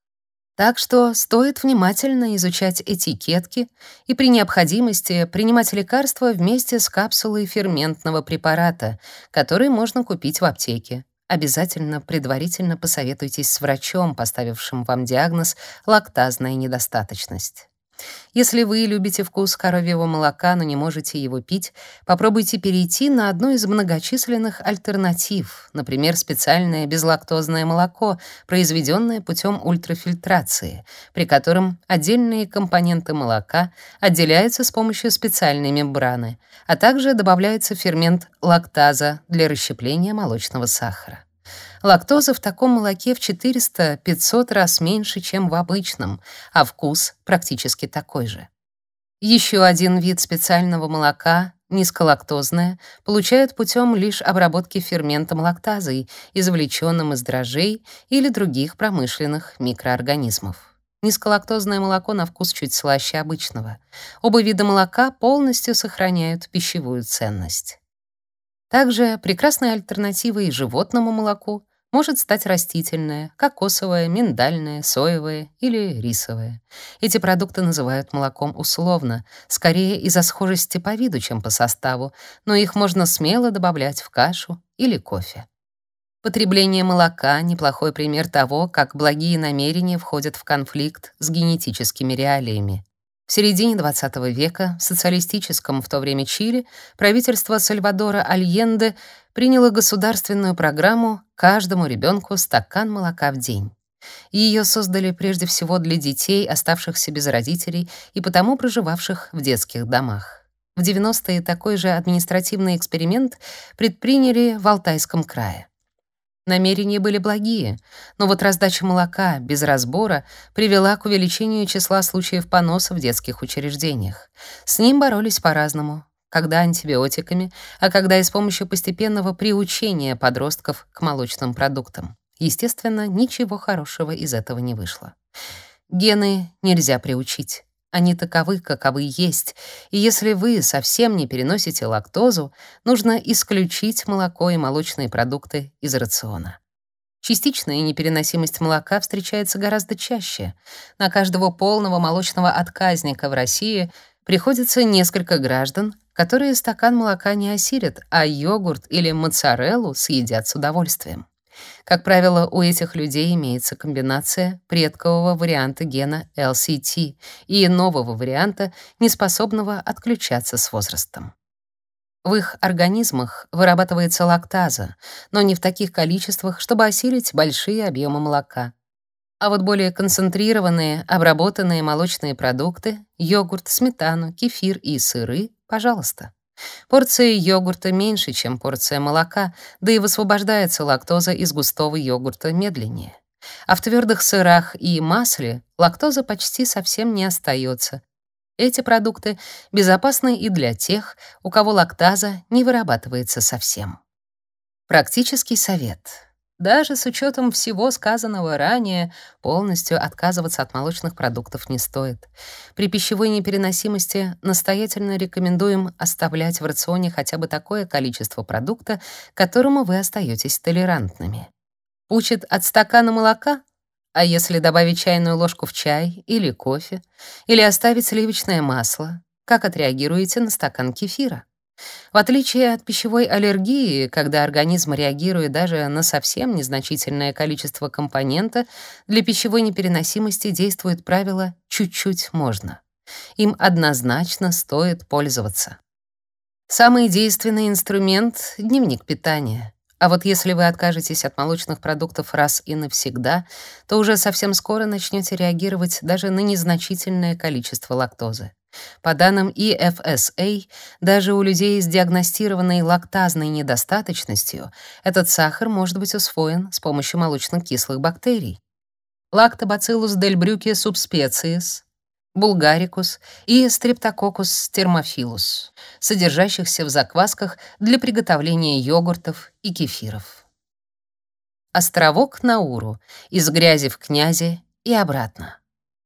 Так что стоит внимательно изучать этикетки и при необходимости принимать лекарства вместе с капсулой ферментного препарата, который можно купить в аптеке. Обязательно предварительно посоветуйтесь с врачом, поставившим вам диагноз лактазная недостаточность. Если вы любите вкус коровьего молока, но не можете его пить, попробуйте перейти на одну из многочисленных альтернатив, например, специальное безлактозное молоко, произведенное путем ультрафильтрации, при котором отдельные компоненты молока отделяются с помощью специальной мембраны, а также добавляется фермент лактаза для расщепления молочного сахара. Лактоза в таком молоке в 400-500 раз меньше, чем в обычном, а вкус практически такой же. Еще один вид специального молока, низколактозное, получают путем лишь обработки ферментом лактазой, извлеченным из дрожжей или других промышленных микроорганизмов. Низколактозное молоко на вкус чуть слаще обычного. Оба вида молока полностью сохраняют пищевую ценность. Также прекрасной альтернативой животному молоку может стать растительное, кокосовое, миндальное, соевое или рисовое. Эти продукты называют молоком условно, скорее из-за схожести по виду, чем по составу, но их можно смело добавлять в кашу или кофе. Потребление молока — неплохой пример того, как благие намерения входят в конфликт с генетическими реалиями. В середине XX века в социалистическом в то время Чили правительство Сальвадора Альенде приняло государственную программу «Каждому ребенку стакан молока в день». Ее создали прежде всего для детей, оставшихся без родителей и потому проживавших в детских домах. В 90-е такой же административный эксперимент предприняли в Алтайском крае. Намерения были благие, но вот раздача молока без разбора привела к увеличению числа случаев поноса в детских учреждениях. С ним боролись по-разному, когда антибиотиками, а когда и с помощью постепенного приучения подростков к молочным продуктам. Естественно, ничего хорошего из этого не вышло. Гены нельзя приучить. Они таковы, каковы есть, и если вы совсем не переносите лактозу, нужно исключить молоко и молочные продукты из рациона. Частичная непереносимость молока встречается гораздо чаще. На каждого полного молочного отказника в России приходится несколько граждан, которые стакан молока не осилят, а йогурт или моцареллу съедят с удовольствием. Как правило, у этих людей имеется комбинация предкового варианта гена LCT и нового варианта, неспособного отключаться с возрастом. В их организмах вырабатывается лактаза, но не в таких количествах, чтобы осилить большие объемы молока. А вот более концентрированные, обработанные молочные продукты, йогурт, сметану, кефир и сыры, пожалуйста. Порция йогурта меньше, чем порция молока, да и высвобождается лактоза из густого йогурта медленнее. А в твердых сырах и масле лактоза почти совсем не остается. Эти продукты безопасны и для тех, у кого лактаза не вырабатывается совсем. Практический совет. Даже с учетом всего сказанного ранее, полностью отказываться от молочных продуктов не стоит. При пищевой непереносимости настоятельно рекомендуем оставлять в рационе хотя бы такое количество продукта, которому вы остаетесь толерантными. Учит от стакана молока? А если добавить чайную ложку в чай или кофе, или оставить сливочное масло, как отреагируете на стакан кефира? В отличие от пищевой аллергии, когда организм реагирует даже на совсем незначительное количество компонента, для пищевой непереносимости действует правило «чуть-чуть можно». Им однозначно стоит пользоваться. Самый действенный инструмент — дневник питания. А вот если вы откажетесь от молочных продуктов раз и навсегда, то уже совсем скоро начнете реагировать даже на незначительное количество лактозы. По данным EFSA, даже у людей с диагностированной лактазной недостаточностью этот сахар может быть усвоен с помощью молочно-кислых бактерий. Lactobacillus delbrueckii subspecies, Bulgaricus и Streptococcus thermophilus, содержащихся в заквасках для приготовления йогуртов и кефиров. Островок Науру из грязи в князи и обратно.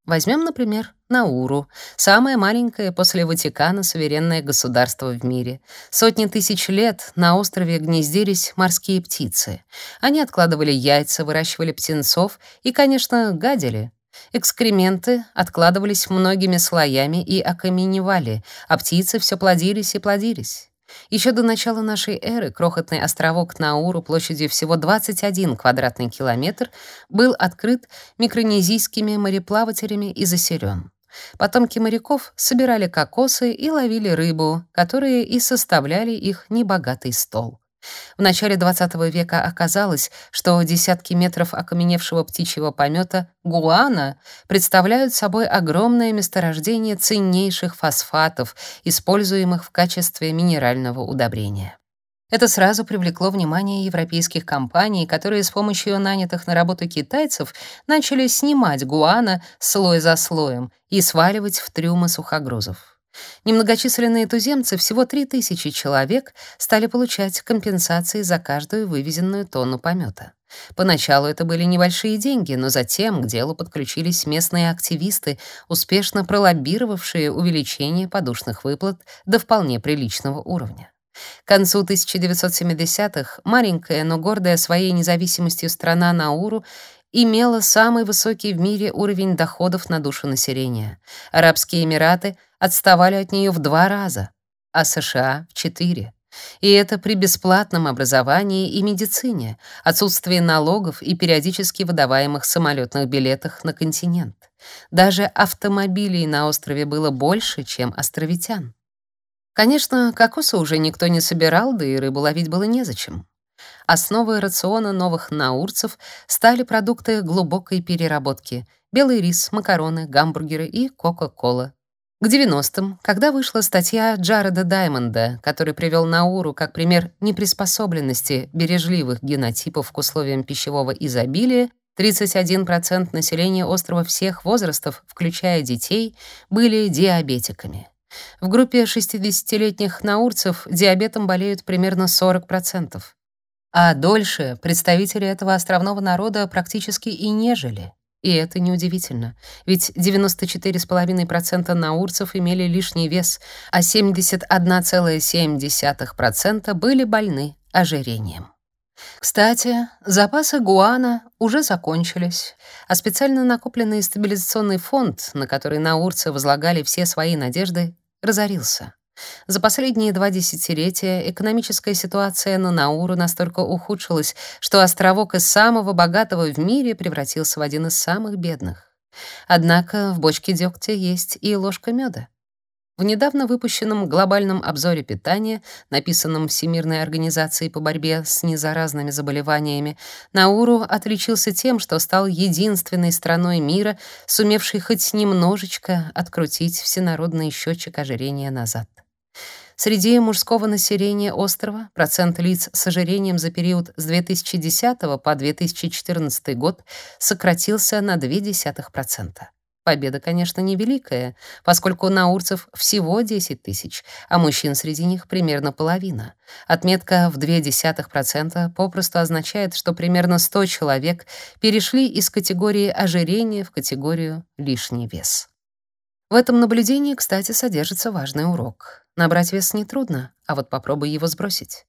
Возьмем, например, Науру, самое маленькое после Ватикана суверенное государство в мире. Сотни тысяч лет на острове гнездились морские птицы. Они откладывали яйца, выращивали птенцов и, конечно, гадили. Экскременты откладывались многими слоями и окаменевали, а птицы все плодились и плодились. Еще до начала нашей эры крохотный островок Науру площадью всего 21 квадратный километр был открыт микронезийскими мореплавателями и заселен. Потомки моряков собирали кокосы и ловили рыбу, которые и составляли их небогатый стол. В начале XX века оказалось, что десятки метров окаменевшего птичьего помета гуана представляют собой огромное месторождение ценнейших фосфатов, используемых в качестве минерального удобрения. Это сразу привлекло внимание европейских компаний, которые с помощью нанятых на работу китайцев начали снимать гуана слой за слоем и сваливать в трюмы сухогрузов. Немногочисленные туземцы, всего 3000 человек, стали получать компенсации за каждую вывезенную тонну помета. Поначалу это были небольшие деньги, но затем к делу подключились местные активисты, успешно пролоббировавшие увеличение подушных выплат до вполне приличного уровня. К концу 1970-х маленькая, но гордая своей независимостью страна Науру имела самый высокий в мире уровень доходов на душу населения. Арабские Эмираты отставали от нее в два раза, а США — в четыре. И это при бесплатном образовании и медицине, отсутствии налогов и периодически выдаваемых самолетных билетах на континент. Даже автомобилей на острове было больше, чем островитян. Конечно, кокоса уже никто не собирал, да и рыбу ловить было незачем. Основой рациона новых наурцев стали продукты глубокой переработки: белый рис, макароны, гамбургеры и кока-кола. К 90-м, когда вышла статья Джареда Даймонда, который привел Науру как пример неприспособленности бережливых генотипов к условиям пищевого изобилия, 31% населения острова всех возрастов, включая детей, были диабетиками. В группе 60-летних наурцев диабетом болеют примерно 40% а дольше представители этого островного народа практически и не жили. И это неудивительно, ведь 94,5% наурцев имели лишний вес, а 71,7% были больны ожирением. Кстати, запасы гуана уже закончились, а специально накопленный стабилизационный фонд, на который наурцы возлагали все свои надежды, разорился. За последние два десятилетия экономическая ситуация на Науру настолько ухудшилась, что островок из самого богатого в мире превратился в один из самых бедных. Однако в бочке дегтя есть и ложка меда. В недавно выпущенном глобальном обзоре питания, написанном Всемирной организацией по борьбе с незаразными заболеваниями, Науру отличился тем, что стал единственной страной мира, сумевшей хоть немножечко открутить всенародный счетчик ожирения назад. Среди мужского населения острова процент лиц с ожирением за период с 2010 по 2014 год сократился на 0,2%. Победа, конечно, невеликая, поскольку наурцев всего 10 тысяч, а мужчин среди них примерно половина. Отметка в 0,2% попросту означает, что примерно 100 человек перешли из категории ожирения в категорию лишний вес. В этом наблюдении, кстати, содержится важный урок. Набрать вес нетрудно, а вот попробуй его сбросить.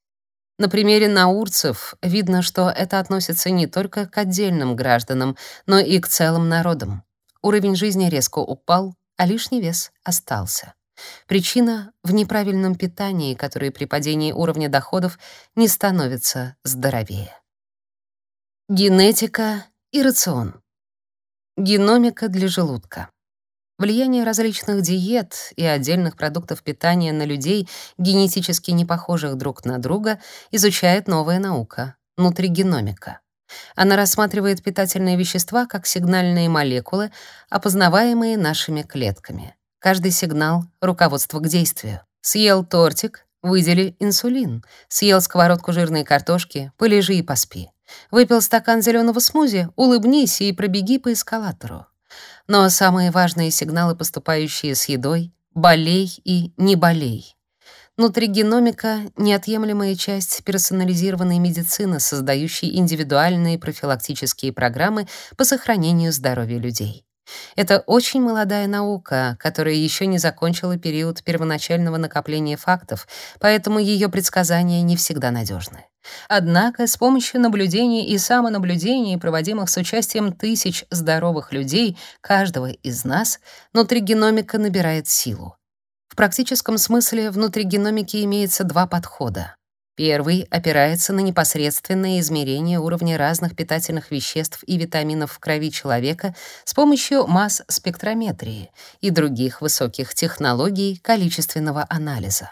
На примере наурцев видно, что это относится не только к отдельным гражданам, но и к целым народам. Уровень жизни резко упал, а лишний вес остался. Причина в неправильном питании, которое при падении уровня доходов не становится здоровее. Генетика и рацион. Геномика для желудка. Влияние различных диет и отдельных продуктов питания на людей, генетически не похожих друг на друга, изучает новая наука — нутригеномика. Она рассматривает питательные вещества как сигнальные молекулы, опознаваемые нашими клетками. Каждый сигнал — руководство к действию. Съел тортик — выдели инсулин. Съел сковородку жирной картошки — полежи и поспи. Выпил стакан зеленого смузи — улыбнись и пробеги по эскалатору. Но самые важные сигналы, поступающие с едой — болей и не болей. Нутригеномика — неотъемлемая часть персонализированной медицины, создающей индивидуальные профилактические программы по сохранению здоровья людей. Это очень молодая наука, которая еще не закончила период первоначального накопления фактов, поэтому ее предсказания не всегда надежны. Однако с помощью наблюдений и самонаблюдений, проводимых с участием тысяч здоровых людей, каждого из нас, нутригеномика набирает силу. В практическом смысле внутри геномики имеется два подхода. Первый опирается на непосредственное измерение уровня разных питательных веществ и витаминов в крови человека с помощью масс-спектрометрии и других высоких технологий количественного анализа.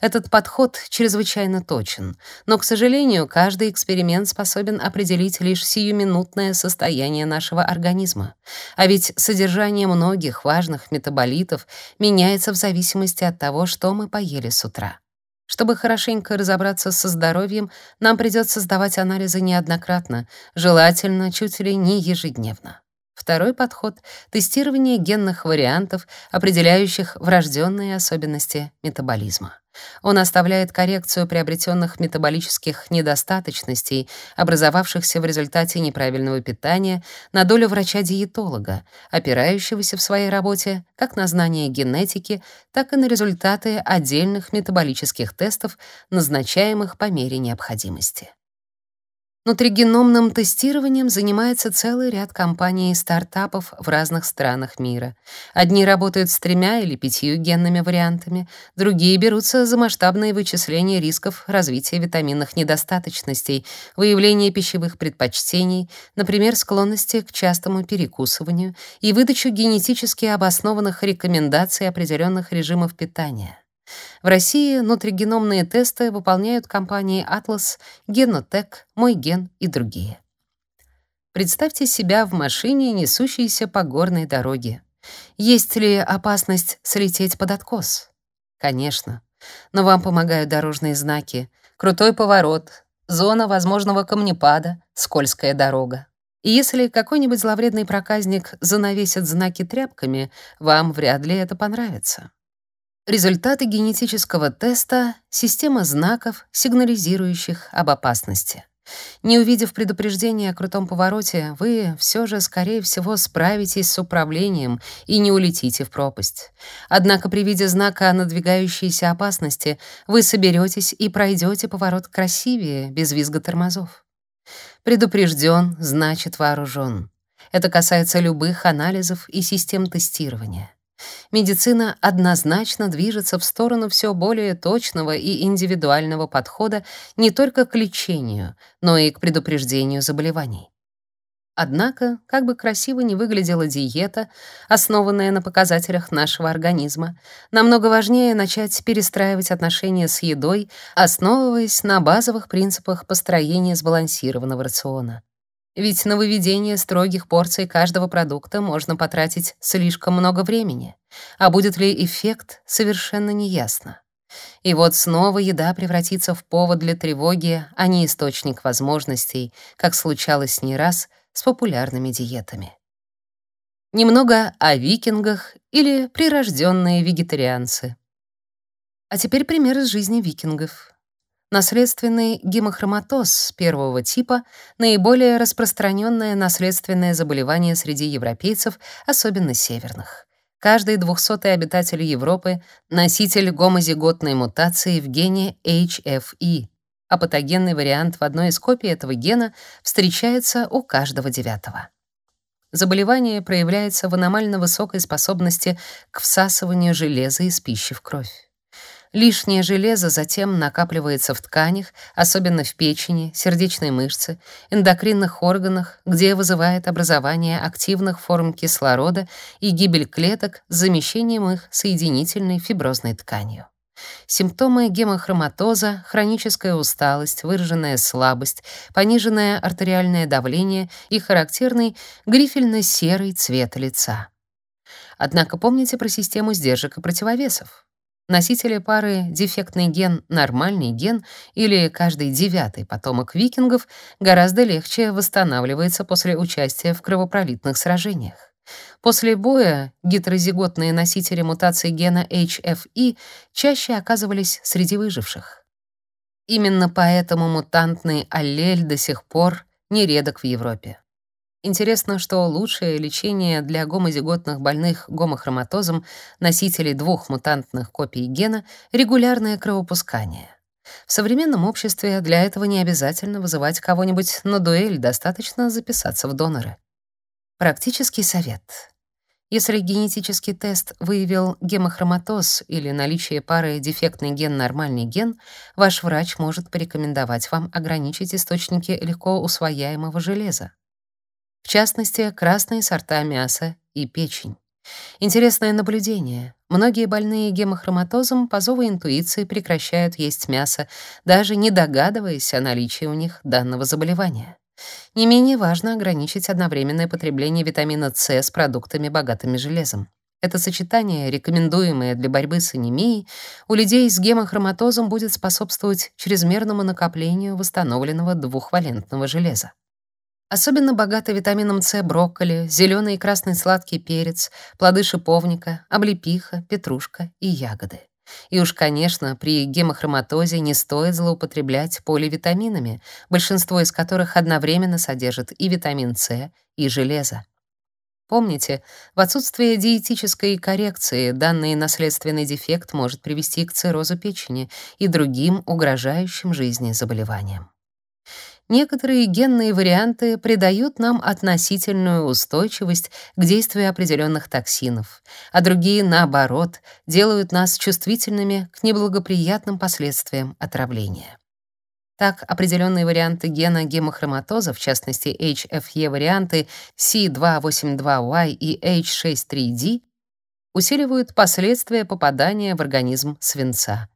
Этот подход чрезвычайно точен, но, к сожалению, каждый эксперимент способен определить лишь сиюминутное состояние нашего организма. А ведь содержание многих важных метаболитов меняется в зависимости от того, что мы поели с утра. Чтобы хорошенько разобраться со здоровьем, нам придется сдавать анализы неоднократно, желательно чуть ли не ежедневно. Второй подход — тестирование генных вариантов, определяющих врожденные особенности метаболизма. Он оставляет коррекцию приобретенных метаболических недостаточностей, образовавшихся в результате неправильного питания, на долю врача-диетолога, опирающегося в своей работе как на знания генетики, так и на результаты отдельных метаболических тестов, назначаемых по мере необходимости. Внутригеномным тестированием занимается целый ряд компаний и стартапов в разных странах мира. Одни работают с тремя или пятью генными вариантами, другие берутся за масштабные вычисления рисков развития витаминных недостаточностей, выявление пищевых предпочтений, например, склонности к частому перекусыванию и выдачу генетически обоснованных рекомендаций определенных режимов питания. В России внутригеномные тесты выполняют компании Atlas, Genotech, Мойген и другие. Представьте себя в машине, несущейся по горной дороге. Есть ли опасность слететь под откос? Конечно. Но вам помогают дорожные знаки, крутой поворот, зона возможного камнепада, скользкая дорога. И если какой-нибудь зловредный проказник занавесит знаки тряпками, вам вряд ли это понравится. Результаты генетического теста — система знаков, сигнализирующих об опасности. Не увидев предупреждения о крутом повороте, вы все же, скорее всего, справитесь с управлением и не улетите в пропасть. Однако при виде знака надвигающейся опасности вы соберетесь и пройдете поворот красивее, без визга тормозов. Предупрежден, значит вооружен. Это касается любых анализов и систем тестирования. Медицина однозначно движется в сторону все более точного и индивидуального подхода не только к лечению, но и к предупреждению заболеваний. Однако, как бы красиво ни выглядела диета, основанная на показателях нашего организма, намного важнее начать перестраивать отношения с едой, основываясь на базовых принципах построения сбалансированного рациона. Ведь на выведение строгих порций каждого продукта можно потратить слишком много времени, а будет ли эффект, совершенно неясно. И вот снова еда превратится в повод для тревоги, а не источник возможностей, как случалось не раз с популярными диетами. Немного о викингах или прирожденные вегетарианцы. А теперь пример из жизни викингов. Наследственный гемохроматоз первого типа — наиболее распространенное наследственное заболевание среди европейцев, особенно северных. Каждый двухсотый обитатель Европы — носитель гомозиготной мутации в гене HFE. а патогенный вариант в одной из копий этого гена встречается у каждого девятого. Заболевание проявляется в аномально высокой способности к всасыванию железа из пищи в кровь. Лишнее железо затем накапливается в тканях, особенно в печени, сердечной мышце, эндокринных органах, где вызывает образование активных форм кислорода и гибель клеток с замещением их соединительной фиброзной тканью. Симптомы гемохроматоза, хроническая усталость, выраженная слабость, пониженное артериальное давление и характерный грифельно-серый цвет лица. Однако помните про систему сдержек и противовесов. Носители пары дефектный ген, нормальный ген или каждый девятый потомок викингов гораздо легче восстанавливается после участия в кровопролитных сражениях. После боя гетерозиготные носители мутации гена HFE чаще оказывались среди выживших. Именно поэтому мутантный аллель до сих пор нередок в Европе. Интересно, что лучшее лечение для гомозиготных больных гомохроматозом носителей двух мутантных копий гена — регулярное кровопускание. В современном обществе для этого не обязательно вызывать кого-нибудь на дуэль, достаточно записаться в доноры. Практический совет. Если генетический тест выявил гемохроматоз или наличие пары дефектный ген-нормальный ген, ваш врач может порекомендовать вам ограничить источники легко усвояемого железа в частности, красные сорта мяса и печень. Интересное наблюдение. Многие больные гемохроматозом по зову интуиции прекращают есть мясо, даже не догадываясь о наличии у них данного заболевания. Не менее важно ограничить одновременное потребление витамина С с продуктами, богатыми железом. Это сочетание, рекомендуемое для борьбы с анемией, у людей с гемохроматозом будет способствовать чрезмерному накоплению восстановленного двухвалентного железа. Особенно богаты витамином С брокколи, зеленый и красный сладкий перец, плоды шиповника, облепиха, петрушка и ягоды. И уж, конечно, при гемохроматозе не стоит злоупотреблять поливитаминами, большинство из которых одновременно содержит и витамин С, и железо. Помните, в отсутствие диетической коррекции данный наследственный дефект может привести к циррозу печени и другим угрожающим жизни заболеваниям. Некоторые генные варианты придают нам относительную устойчивость к действию определенных токсинов, а другие, наоборот, делают нас чувствительными к неблагоприятным последствиям отравления. Так, определенные варианты гена гемохроматоза, в частности HFE-варианты C282Y и H63D, усиливают последствия попадания в организм свинца.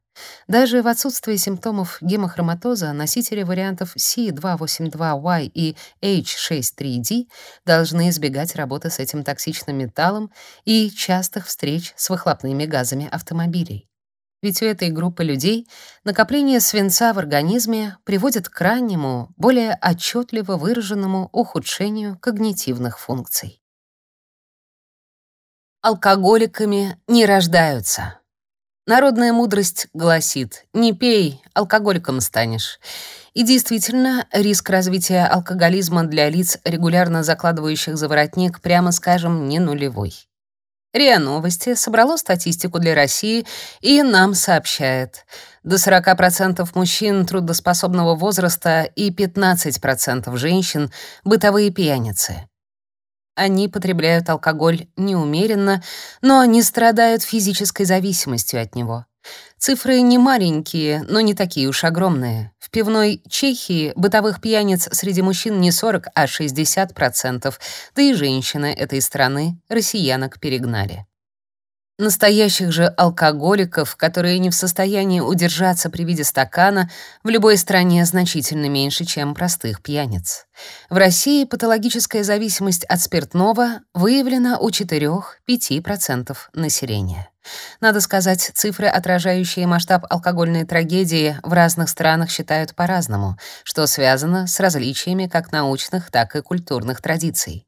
Даже в отсутствие симптомов гемохроматоза носители вариантов C282Y и H63D должны избегать работы с этим токсичным металлом и частых встреч с выхлопными газами автомобилей. Ведь у этой группы людей накопление свинца в организме приводит к раннему, более отчетливо выраженному ухудшению когнитивных функций. Алкоголиками не рождаются. Народная мудрость гласит: не пей, алкоголиком станешь. И действительно, риск развития алкоголизма для лиц, регулярно закладывающих за воротник, прямо скажем, не нулевой. РИА Новости собрало статистику для России и нам сообщает: до 40% мужчин трудоспособного возраста и 15% женщин бытовые пьяницы. Они потребляют алкоголь неумеренно, но не страдают физической зависимостью от него. Цифры не маленькие, но не такие уж огромные. В пивной Чехии бытовых пьяниц среди мужчин не 40, а 60%, да и женщины этой страны россиянок перегнали. Настоящих же алкоголиков, которые не в состоянии удержаться при виде стакана, в любой стране значительно меньше, чем простых пьяниц. В России патологическая зависимость от спиртного выявлена у 4-5% населения. Надо сказать, цифры, отражающие масштаб алкогольной трагедии, в разных странах считают по-разному, что связано с различиями как научных, так и культурных традиций.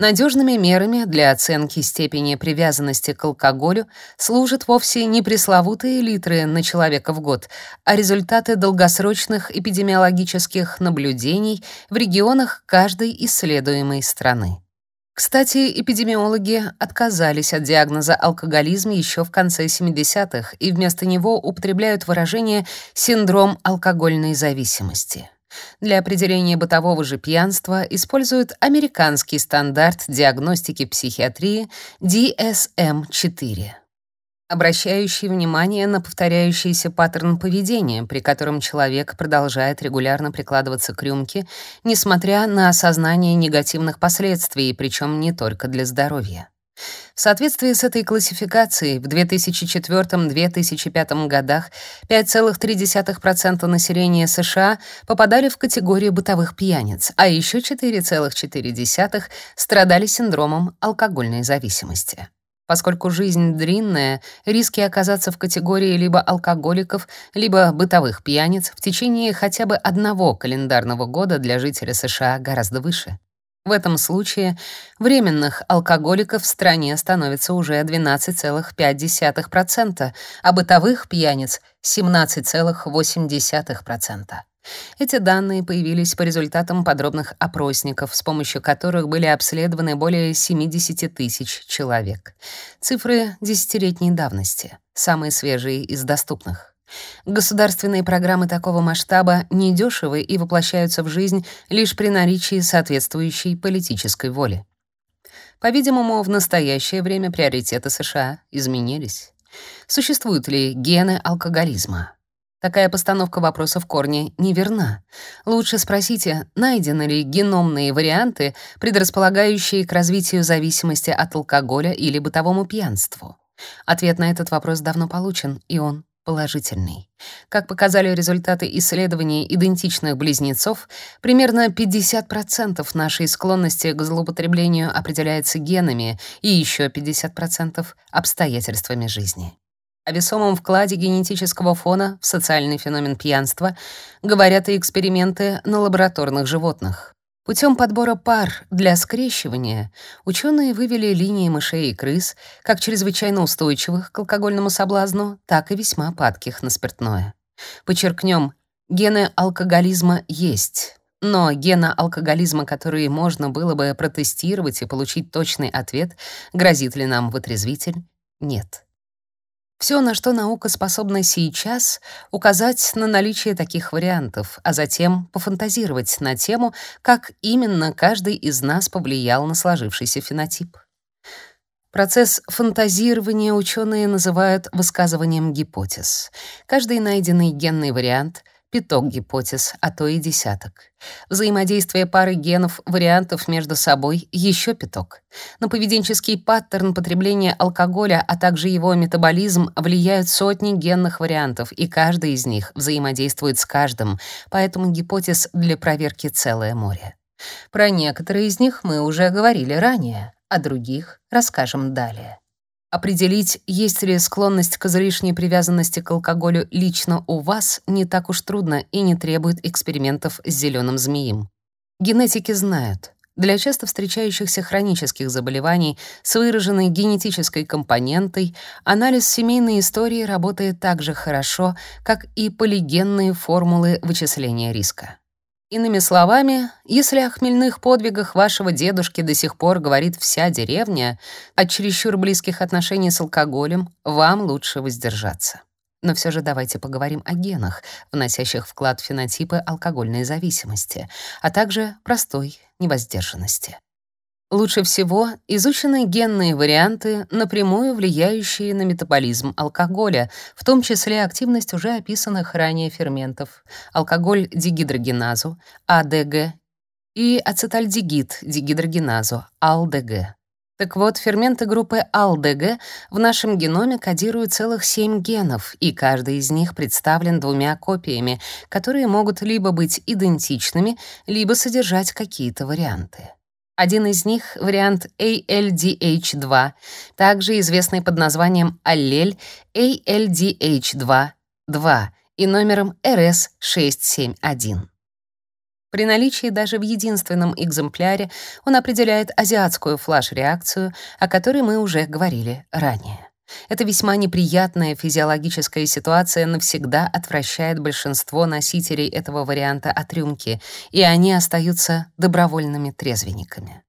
Надежными мерами для оценки степени привязанности к алкоголю служат вовсе не пресловутые литры на человека в год, а результаты долгосрочных эпидемиологических наблюдений в регионах каждой исследуемой страны. Кстати, эпидемиологи отказались от диагноза алкоголизм еще в конце 70-х и вместо него употребляют выражение «синдром алкогольной зависимости». Для определения бытового же пьянства используют американский стандарт диагностики психиатрии DSM-4 обращающий внимание на повторяющийся паттерн поведения, при котором человек продолжает регулярно прикладываться к рюмке, несмотря на осознание негативных последствий, причем не только для здоровья. В соответствии с этой классификацией в 2004-2005 годах 5,3% населения США попадали в категорию бытовых пьяниц, а еще 4,4% страдали синдромом алкогольной зависимости. Поскольку жизнь длинная, риски оказаться в категории либо алкоголиков, либо бытовых пьяниц в течение хотя бы одного календарного года для жителя США гораздо выше. В этом случае временных алкоголиков в стране становится уже 12,5%, а бытовых пьяниц — 17,8%. Эти данные появились по результатам подробных опросников, с помощью которых были обследованы более 70 тысяч человек. Цифры десятилетней давности, самые свежие из доступных. Государственные программы такого масштаба недешевы и воплощаются в жизнь лишь при наличии соответствующей политической воли. По-видимому, в настоящее время приоритеты США изменились. Существуют ли гены алкоголизма? Такая постановка вопроса в корне неверна. Лучше спросите, найдены ли геномные варианты, предрасполагающие к развитию зависимости от алкоголя или бытовому пьянству. Ответ на этот вопрос давно получен, и он положительный. Как показали результаты исследований идентичных близнецов, примерно 50% нашей склонности к злоупотреблению определяется генами и еще 50% обстоятельствами жизни. О весомом вкладе генетического фона в социальный феномен пьянства говорят и эксперименты на лабораторных животных. Путем подбора пар для скрещивания ученые вывели линии мышей и крыс как чрезвычайно устойчивых к алкогольному соблазну, так и весьма падких на спиртное. Подчеркнем, гены алкоголизма есть, но гена алкоголизма, которые можно было бы протестировать и получить точный ответ, грозит ли нам вытрезвитель, нет. Все, на что наука способна сейчас, указать на наличие таких вариантов, а затем пофантазировать на тему, как именно каждый из нас повлиял на сложившийся фенотип. Процесс фантазирования ученые называют высказыванием гипотез. Каждый найденный генный вариант пяток гипотез, а то и десяток. Взаимодействие пары генов, вариантов между собой — еще пяток. На поведенческий паттерн потребления алкоголя, а также его метаболизм влияют сотни генных вариантов, и каждый из них взаимодействует с каждым, поэтому гипотез для проверки целое море. Про некоторые из них мы уже говорили ранее, а других расскажем далее. Определить, есть ли склонность к излишней привязанности к алкоголю лично у вас, не так уж трудно и не требует экспериментов с зеленым змеем. Генетики знают, для часто встречающихся хронических заболеваний с выраженной генетической компонентой анализ семейной истории работает так же хорошо, как и полигенные формулы вычисления риска. Иными словами, если о хмельных подвигах вашего дедушки до сих пор говорит вся деревня, от чересчур близких отношений с алкоголем вам лучше воздержаться. Но все же давайте поговорим о генах, вносящих вклад в фенотипы алкогольной зависимости, а также простой невоздержанности. Лучше всего изучены генные варианты, напрямую влияющие на метаболизм алкоголя, в том числе активность уже описанных ранее ферментов, алкоголь-дегидрогеназу, АДГ, и ацетальдегид-дегидрогеназу, АЛДГ. Так вот, ферменты группы АЛДГ в нашем геноме кодируют целых семь генов, и каждый из них представлен двумя копиями, которые могут либо быть идентичными, либо содержать какие-то варианты. Один из них — вариант ALDH2, также известный под названием аллель ALDH2-2 и номером RS671. При наличии даже в единственном экземпляре он определяет азиатскую флаш-реакцию, о которой мы уже говорили ранее. Эта весьма неприятная физиологическая ситуация навсегда отвращает большинство носителей этого варианта от рюмки, и они остаются добровольными трезвенниками.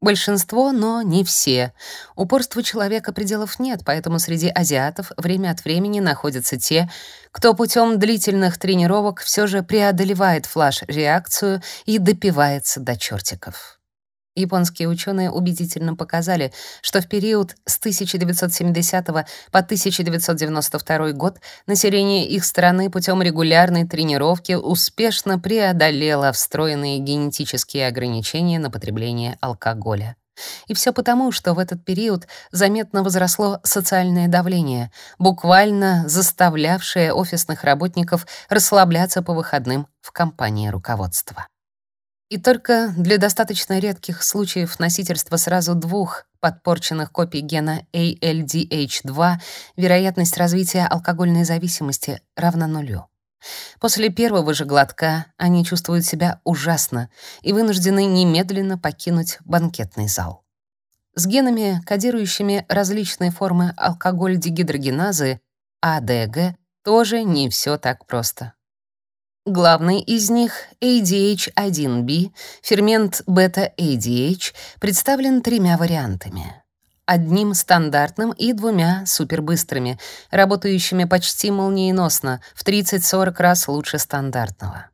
Большинство, но не все. Упорству человека пределов нет, поэтому среди азиатов время от времени находятся те, кто путем длительных тренировок все же преодолевает флаш-реакцию и допивается до чертиков. Японские ученые убедительно показали, что в период с 1970 по 1992 год население их страны путем регулярной тренировки успешно преодолело встроенные генетические ограничения на потребление алкоголя. И все потому, что в этот период заметно возросло социальное давление, буквально заставлявшее офисных работников расслабляться по выходным в компании руководства. И только для достаточно редких случаев носительства сразу двух подпорченных копий гена ALDH2 вероятность развития алкогольной зависимости равна нулю. После первого же глотка они чувствуют себя ужасно и вынуждены немедленно покинуть банкетный зал. С генами, кодирующими различные формы алкоголь-дегидрогеназы, АДГ, тоже не все так просто. Главный из них, ADH1B, фермент бета-ADH, представлен тремя вариантами. Одним стандартным и двумя супербыстрыми, работающими почти молниеносно, в 30-40 раз лучше стандартного.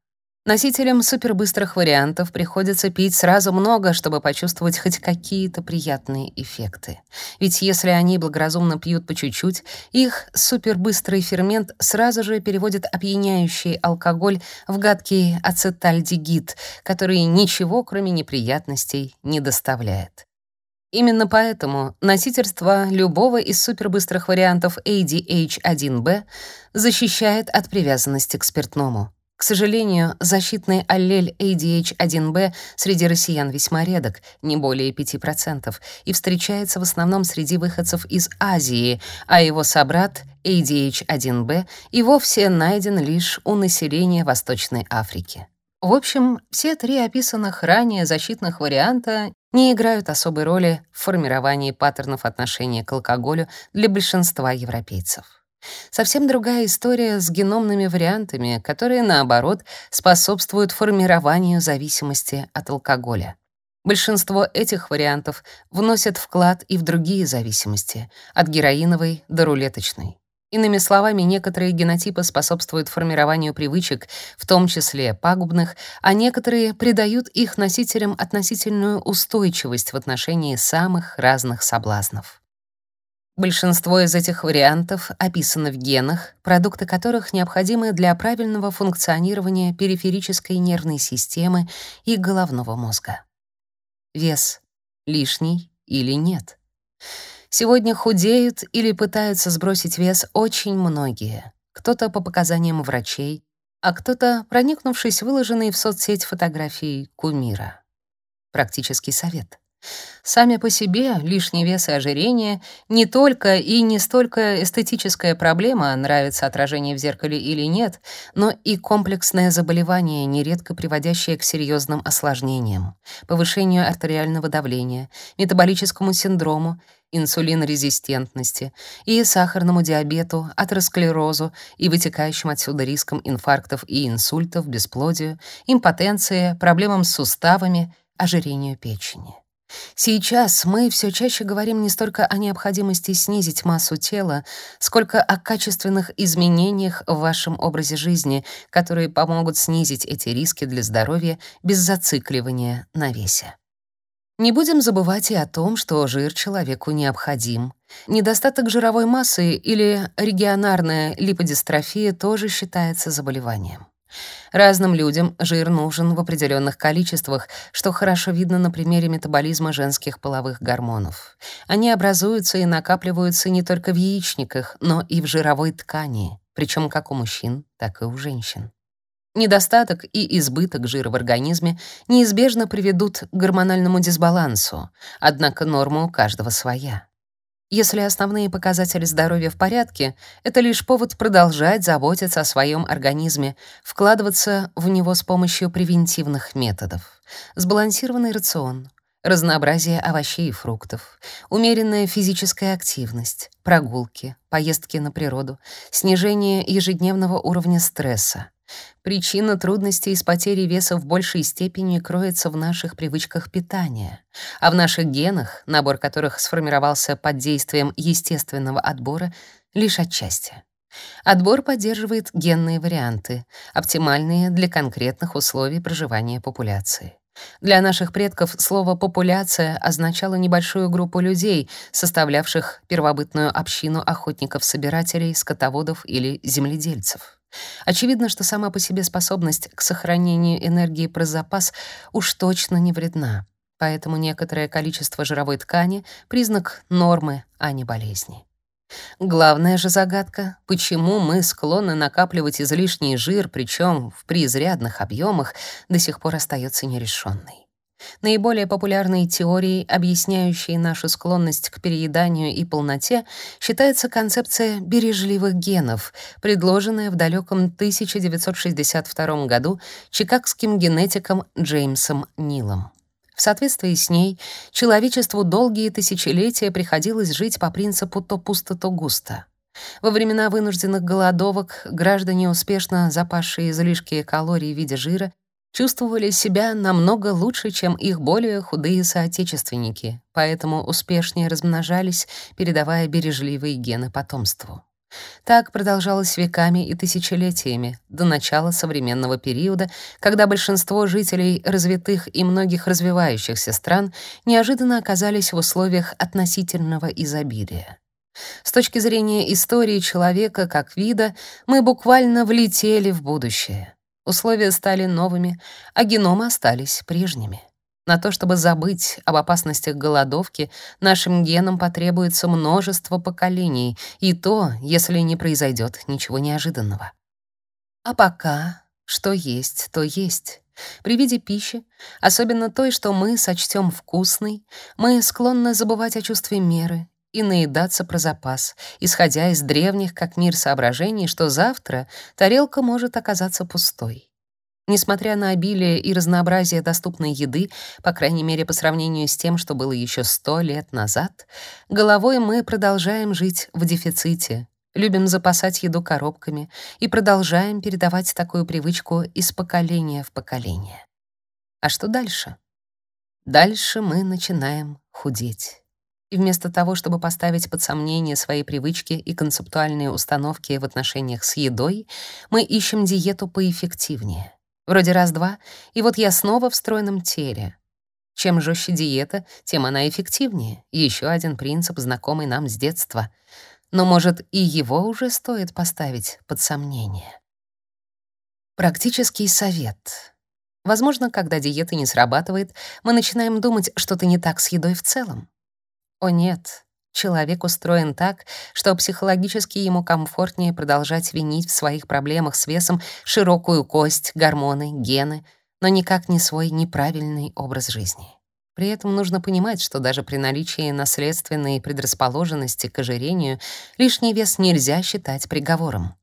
Носителям супербыстрых вариантов приходится пить сразу много, чтобы почувствовать хоть какие-то приятные эффекты. Ведь если они благоразумно пьют по чуть-чуть, их супербыстрый фермент сразу же переводит опьяняющий алкоголь в гадкий ацетальдегид, который ничего, кроме неприятностей, не доставляет. Именно поэтому носительство любого из супербыстрых вариантов ADH1B защищает от привязанности к спиртному. К сожалению, защитный аллель ADH1B среди россиян весьма редок, не более 5%, и встречается в основном среди выходцев из Азии, а его собрат ADH1B и вовсе найден лишь у населения Восточной Африки. В общем, все три описанных ранее защитных варианта не играют особой роли в формировании паттернов отношения к алкоголю для большинства европейцев. Совсем другая история с геномными вариантами, которые, наоборот, способствуют формированию зависимости от алкоголя. Большинство этих вариантов вносят вклад и в другие зависимости, от героиновой до рулеточной. Иными словами, некоторые генотипы способствуют формированию привычек, в том числе пагубных, а некоторые придают их носителям относительную устойчивость в отношении самых разных соблазнов. Большинство из этих вариантов описано в генах, продукты которых необходимы для правильного функционирования периферической нервной системы и головного мозга. Вес лишний или нет? Сегодня худеют или пытаются сбросить вес очень многие. Кто-то по показаниям врачей, а кто-то проникнувшись выложенной в соцсеть фотографией кумира. Практический совет — Сами по себе лишний вес и ожирение не только и не столько эстетическая проблема, нравится отражение в зеркале или нет, но и комплексное заболевание, нередко приводящее к серьезным осложнениям, повышению артериального давления, метаболическому синдрому, инсулинорезистентности и сахарному диабету, атеросклерозу и вытекающим отсюда рискам инфарктов и инсультов, бесплодию, импотенции, проблемам с суставами, ожирению печени. Сейчас мы все чаще говорим не столько о необходимости снизить массу тела, сколько о качественных изменениях в вашем образе жизни, которые помогут снизить эти риски для здоровья без зацикливания на весе. Не будем забывать и о том, что жир человеку необходим. Недостаток жировой массы или регионарная липодистрофия тоже считается заболеванием. Разным людям жир нужен в определенных количествах, что хорошо видно на примере метаболизма женских половых гормонов. Они образуются и накапливаются не только в яичниках, но и в жировой ткани, причем как у мужчин, так и у женщин. Недостаток и избыток жира в организме неизбежно приведут к гормональному дисбалансу, однако норма у каждого своя. Если основные показатели здоровья в порядке, это лишь повод продолжать заботиться о своем организме, вкладываться в него с помощью превентивных методов. Сбалансированный рацион, разнообразие овощей и фруктов, умеренная физическая активность, прогулки, поездки на природу, снижение ежедневного уровня стресса, Причина трудностей с потерей веса в большей степени кроется в наших привычках питания, а в наших генах, набор которых сформировался под действием естественного отбора, лишь отчасти. Отбор поддерживает генные варианты, оптимальные для конкретных условий проживания популяции. Для наших предков слово «популяция» означало небольшую группу людей, составлявших первобытную общину охотников-собирателей, скотоводов или земледельцев. Очевидно, что сама по себе способность к сохранению энергии про запас уж точно не вредна, поэтому некоторое количество жировой ткани — признак нормы, а не болезни. Главная же загадка — почему мы склонны накапливать излишний жир, причем в преизрядных объемах, до сих пор остается нерешенной. Наиболее популярной теорией, объясняющей нашу склонность к перееданию и полноте, считается концепция бережливых генов, предложенная в далеком 1962 году чикагским генетиком Джеймсом Нилом. В соответствии с ней, человечеству долгие тысячелетия приходилось жить по принципу «то пусто, то густо». Во времена вынужденных голодовок граждане, успешно запасшие излишки калорий в виде жира, чувствовали себя намного лучше, чем их более худые соотечественники, поэтому успешнее размножались, передавая бережливые гены потомству. Так продолжалось веками и тысячелетиями, до начала современного периода, когда большинство жителей развитых и многих развивающихся стран неожиданно оказались в условиях относительного изобилия. С точки зрения истории человека как вида, мы буквально влетели в будущее. Условия стали новыми, а геномы остались прежними. На то, чтобы забыть об опасностях голодовки, нашим генам потребуется множество поколений, и то, если не произойдет ничего неожиданного. А пока что есть, то есть. При виде пищи, особенно той, что мы сочтем вкусной, мы склонны забывать о чувстве меры и наедаться про запас, исходя из древних как мир соображений, что завтра тарелка может оказаться пустой. Несмотря на обилие и разнообразие доступной еды, по крайней мере по сравнению с тем, что было еще сто лет назад, головой мы продолжаем жить в дефиците, любим запасать еду коробками и продолжаем передавать такую привычку из поколения в поколение. А что дальше? Дальше мы начинаем худеть. И вместо того, чтобы поставить под сомнение свои привычки и концептуальные установки в отношениях с едой, мы ищем диету поэффективнее. Вроде раз-два, и вот я снова в стройном теле. Чем жестче диета, тем она эффективнее. Еще один принцип, знакомый нам с детства. Но, может, и его уже стоит поставить под сомнение. Практический совет. Возможно, когда диета не срабатывает, мы начинаем думать, что-то не так с едой в целом. О нет, Человек устроен так, что психологически ему комфортнее продолжать винить в своих проблемах с весом широкую кость, гормоны, гены, но никак не свой неправильный образ жизни. При этом нужно понимать, что даже при наличии наследственной предрасположенности к ожирению лишний вес нельзя считать приговором.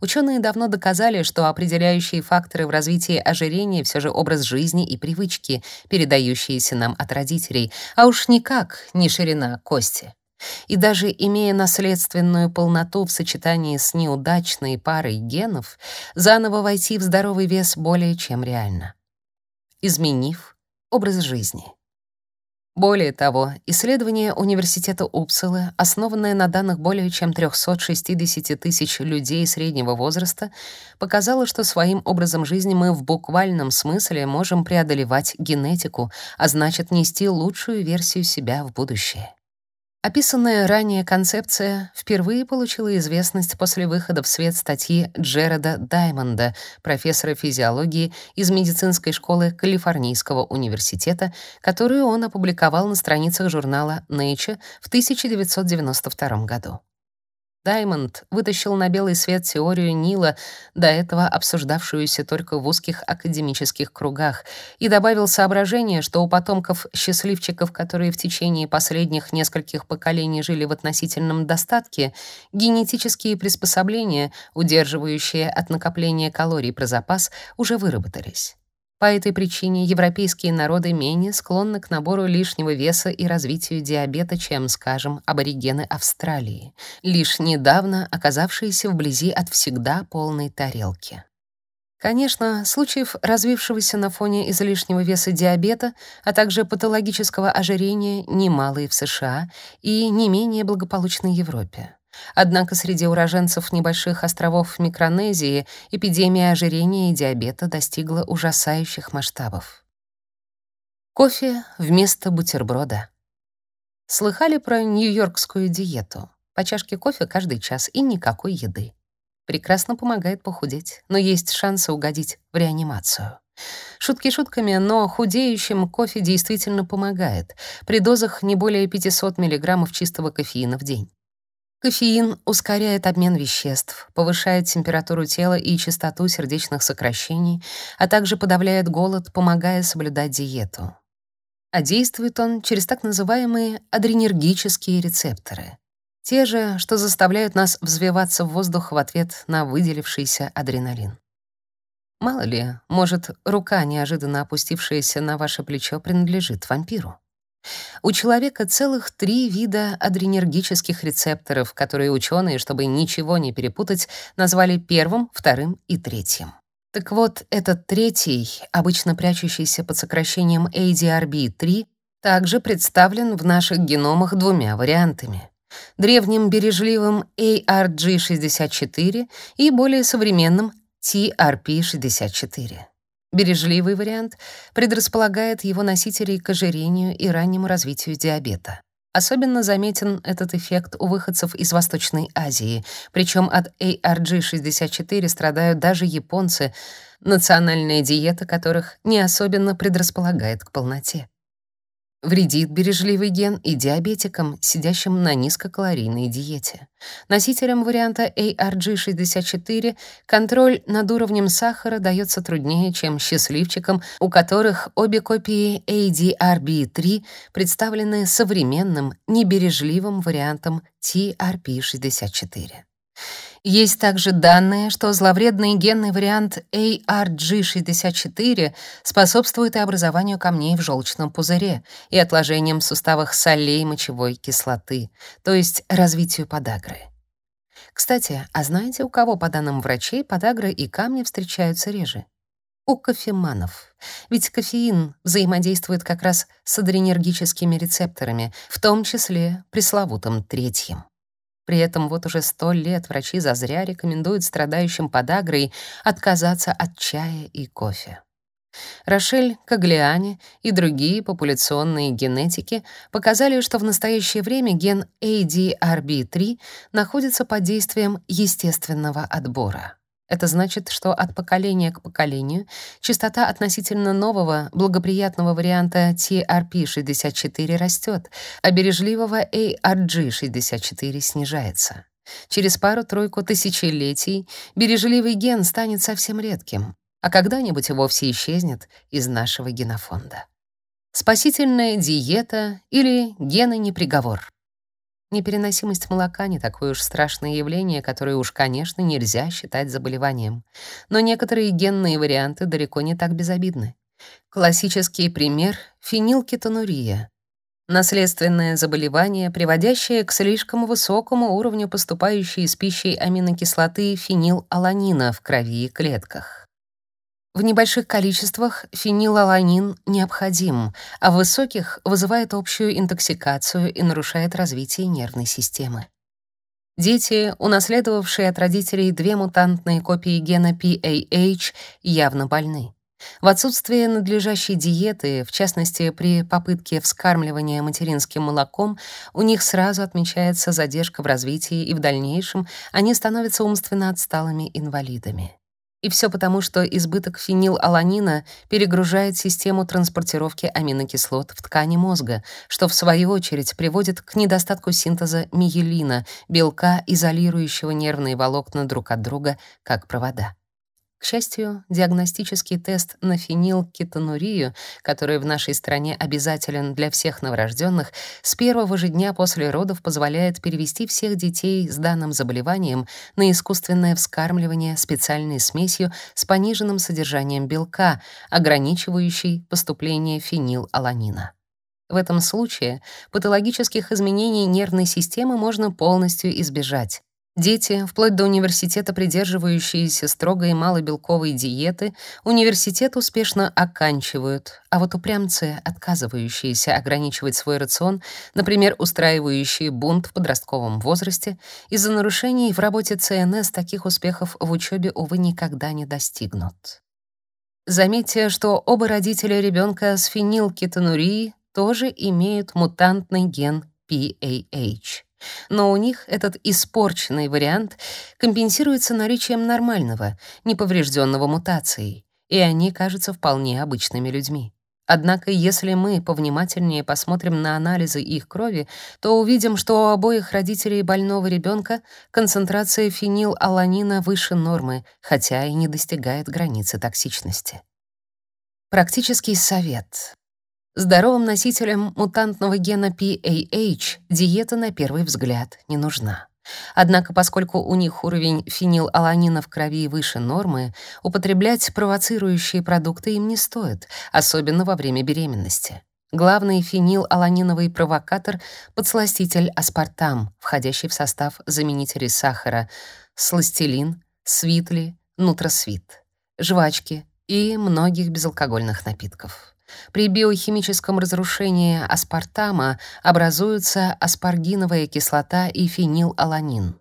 Ученые давно доказали, что определяющие факторы в развитии ожирения все же образ жизни и привычки, передающиеся нам от родителей, а уж никак не ширина кости. И даже имея наследственную полноту в сочетании с неудачной парой генов, заново войти в здоровый вес более чем реально. Изменив образ жизни. Более того, исследование Университета Упсалы, основанное на данных более чем 360 тысяч людей среднего возраста, показало, что своим образом жизни мы в буквальном смысле можем преодолевать генетику, а значит нести лучшую версию себя в будущее. Описанная ранее концепция впервые получила известность после выхода в свет статьи Джереда Даймонда, профессора физиологии из медицинской школы Калифорнийского университета, которую он опубликовал на страницах журнала Nature в 1992 году. Даймонд вытащил на белый свет теорию Нила, до этого обсуждавшуюся только в узких академических кругах, и добавил соображение, что у потомков счастливчиков, которые в течение последних нескольких поколений жили в относительном достатке, генетические приспособления, удерживающие от накопления калорий про запас, уже выработались. По этой причине европейские народы менее склонны к набору лишнего веса и развитию диабета, чем, скажем, аборигены Австралии, лишь недавно оказавшиеся вблизи от всегда полной тарелки. Конечно, случаев развившегося на фоне излишнего веса диабета, а также патологического ожирения немало и в США, и не менее благополучной Европе. Однако среди уроженцев небольших островов Микронезии эпидемия ожирения и диабета достигла ужасающих масштабов. Кофе вместо бутерброда. Слыхали про нью-йоркскую диету? По чашке кофе каждый час и никакой еды. Прекрасно помогает похудеть, но есть шансы угодить в реанимацию. Шутки шутками, но худеющим кофе действительно помогает при дозах не более 500 мг чистого кофеина в день. Кофеин ускоряет обмен веществ, повышает температуру тела и частоту сердечных сокращений, а также подавляет голод, помогая соблюдать диету. А действует он через так называемые адренергические рецепторы. Те же, что заставляют нас взвиваться в воздух в ответ на выделившийся адреналин. Мало ли, может, рука, неожиданно опустившаяся на ваше плечо, принадлежит вампиру. У человека целых три вида адренергических рецепторов, которые ученые, чтобы ничего не перепутать, назвали первым, вторым и третьим. Так вот, этот третий, обычно прячущийся под сокращением ADRB3, также представлен в наших геномах двумя вариантами древним бережливым ARG64 и более современным TRP64. Бережливый вариант предрасполагает его носителей к ожирению и раннему развитию диабета. Особенно заметен этот эффект у выходцев из Восточной Азии, причем от ARG64 страдают даже японцы, национальная диета которых не особенно предрасполагает к полноте. Вредит бережливый ген и диабетикам, сидящим на низкокалорийной диете. Носителям варианта ARG64 контроль над уровнем сахара дается труднее, чем счастливчикам, у которых обе копии ADRB3 представлены современным, небережливым вариантом TRP64. Есть также данные, что зловредный генный вариант ARG64 способствует и образованию камней в желчном пузыре и отложениям в суставах солей мочевой кислоты, то есть развитию подагры. Кстати, а знаете, у кого, по данным врачей, подагра и камни встречаются реже? У кофеманов. Ведь кофеин взаимодействует как раз с адренергическими рецепторами, в том числе пресловутым третьим. При этом вот уже сто лет врачи зазря рекомендуют страдающим подагрой отказаться от чая и кофе. Рошель Каглиани и другие популяционные генетики показали, что в настоящее время ген ADRB3 находится под действием естественного отбора. Это значит, что от поколения к поколению частота относительно нового благоприятного варианта TRP64 растет, а бережливого ARG64 снижается. Через пару-тройку тысячелетий бережливый ген станет совсем редким, а когда-нибудь и вовсе исчезнет из нашего генофонда. Спасительная диета или гены приговор. Непереносимость молока не такое уж страшное явление, которое уж, конечно, нельзя считать заболеванием. Но некоторые генные варианты далеко не так безобидны. Классический пример — фенилкетонурия. Наследственное заболевание, приводящее к слишком высокому уровню поступающей из пищи аминокислоты фенилаланина в крови и клетках. В небольших количествах фенилаланин необходим, а в высоких вызывает общую интоксикацию и нарушает развитие нервной системы. Дети, унаследовавшие от родителей две мутантные копии гена PAH, явно больны. В отсутствие надлежащей диеты, в частности при попытке вскармливания материнским молоком, у них сразу отмечается задержка в развитии, и в дальнейшем они становятся умственно отсталыми инвалидами. И все потому, что избыток фенилаланина перегружает систему транспортировки аминокислот в ткани мозга, что в свою очередь приводит к недостатку синтеза миелина, белка, изолирующего нервные волокна друг от друга, как провода. К счастью, диагностический тест на фенилкетонурию, который в нашей стране обязателен для всех новорожденных, с первого же дня после родов позволяет перевести всех детей с данным заболеванием на искусственное вскармливание специальной смесью с пониженным содержанием белка, ограничивающей поступление фенилаланина. В этом случае патологических изменений нервной системы можно полностью избежать. Дети, вплоть до университета, придерживающиеся строгой малобелковой диеты, университет успешно оканчивают, а вот упрямцы, отказывающиеся ограничивать свой рацион, например, устраивающие бунт в подростковом возрасте, из-за нарушений в работе ЦНС таких успехов в учебе, увы, никогда не достигнут. Заметьте, что оба родителя ребенка с фенилкетонурией тоже имеют мутантный ген PAH но у них этот испорченный вариант компенсируется наличием нормального, неповрежденного мутацией, и они кажутся вполне обычными людьми. Однако, если мы повнимательнее посмотрим на анализы их крови, то увидим, что у обоих родителей больного ребенка концентрация фенилаланина выше нормы, хотя и не достигает границы токсичности. Практический совет. Здоровым носителям мутантного гена PAH диета на первый взгляд не нужна. Однако, поскольку у них уровень фенилаланина в крови выше нормы, употреблять провоцирующие продукты им не стоит, особенно во время беременности. Главный фенилаланиновый провокатор — подсластитель аспартам, входящий в состав заменителей сахара, сластелин, свитли, нутросвит, жвачки и многих безалкогольных напитков. При биохимическом разрушении аспартама образуются аспаргиновая кислота и фенилаланин.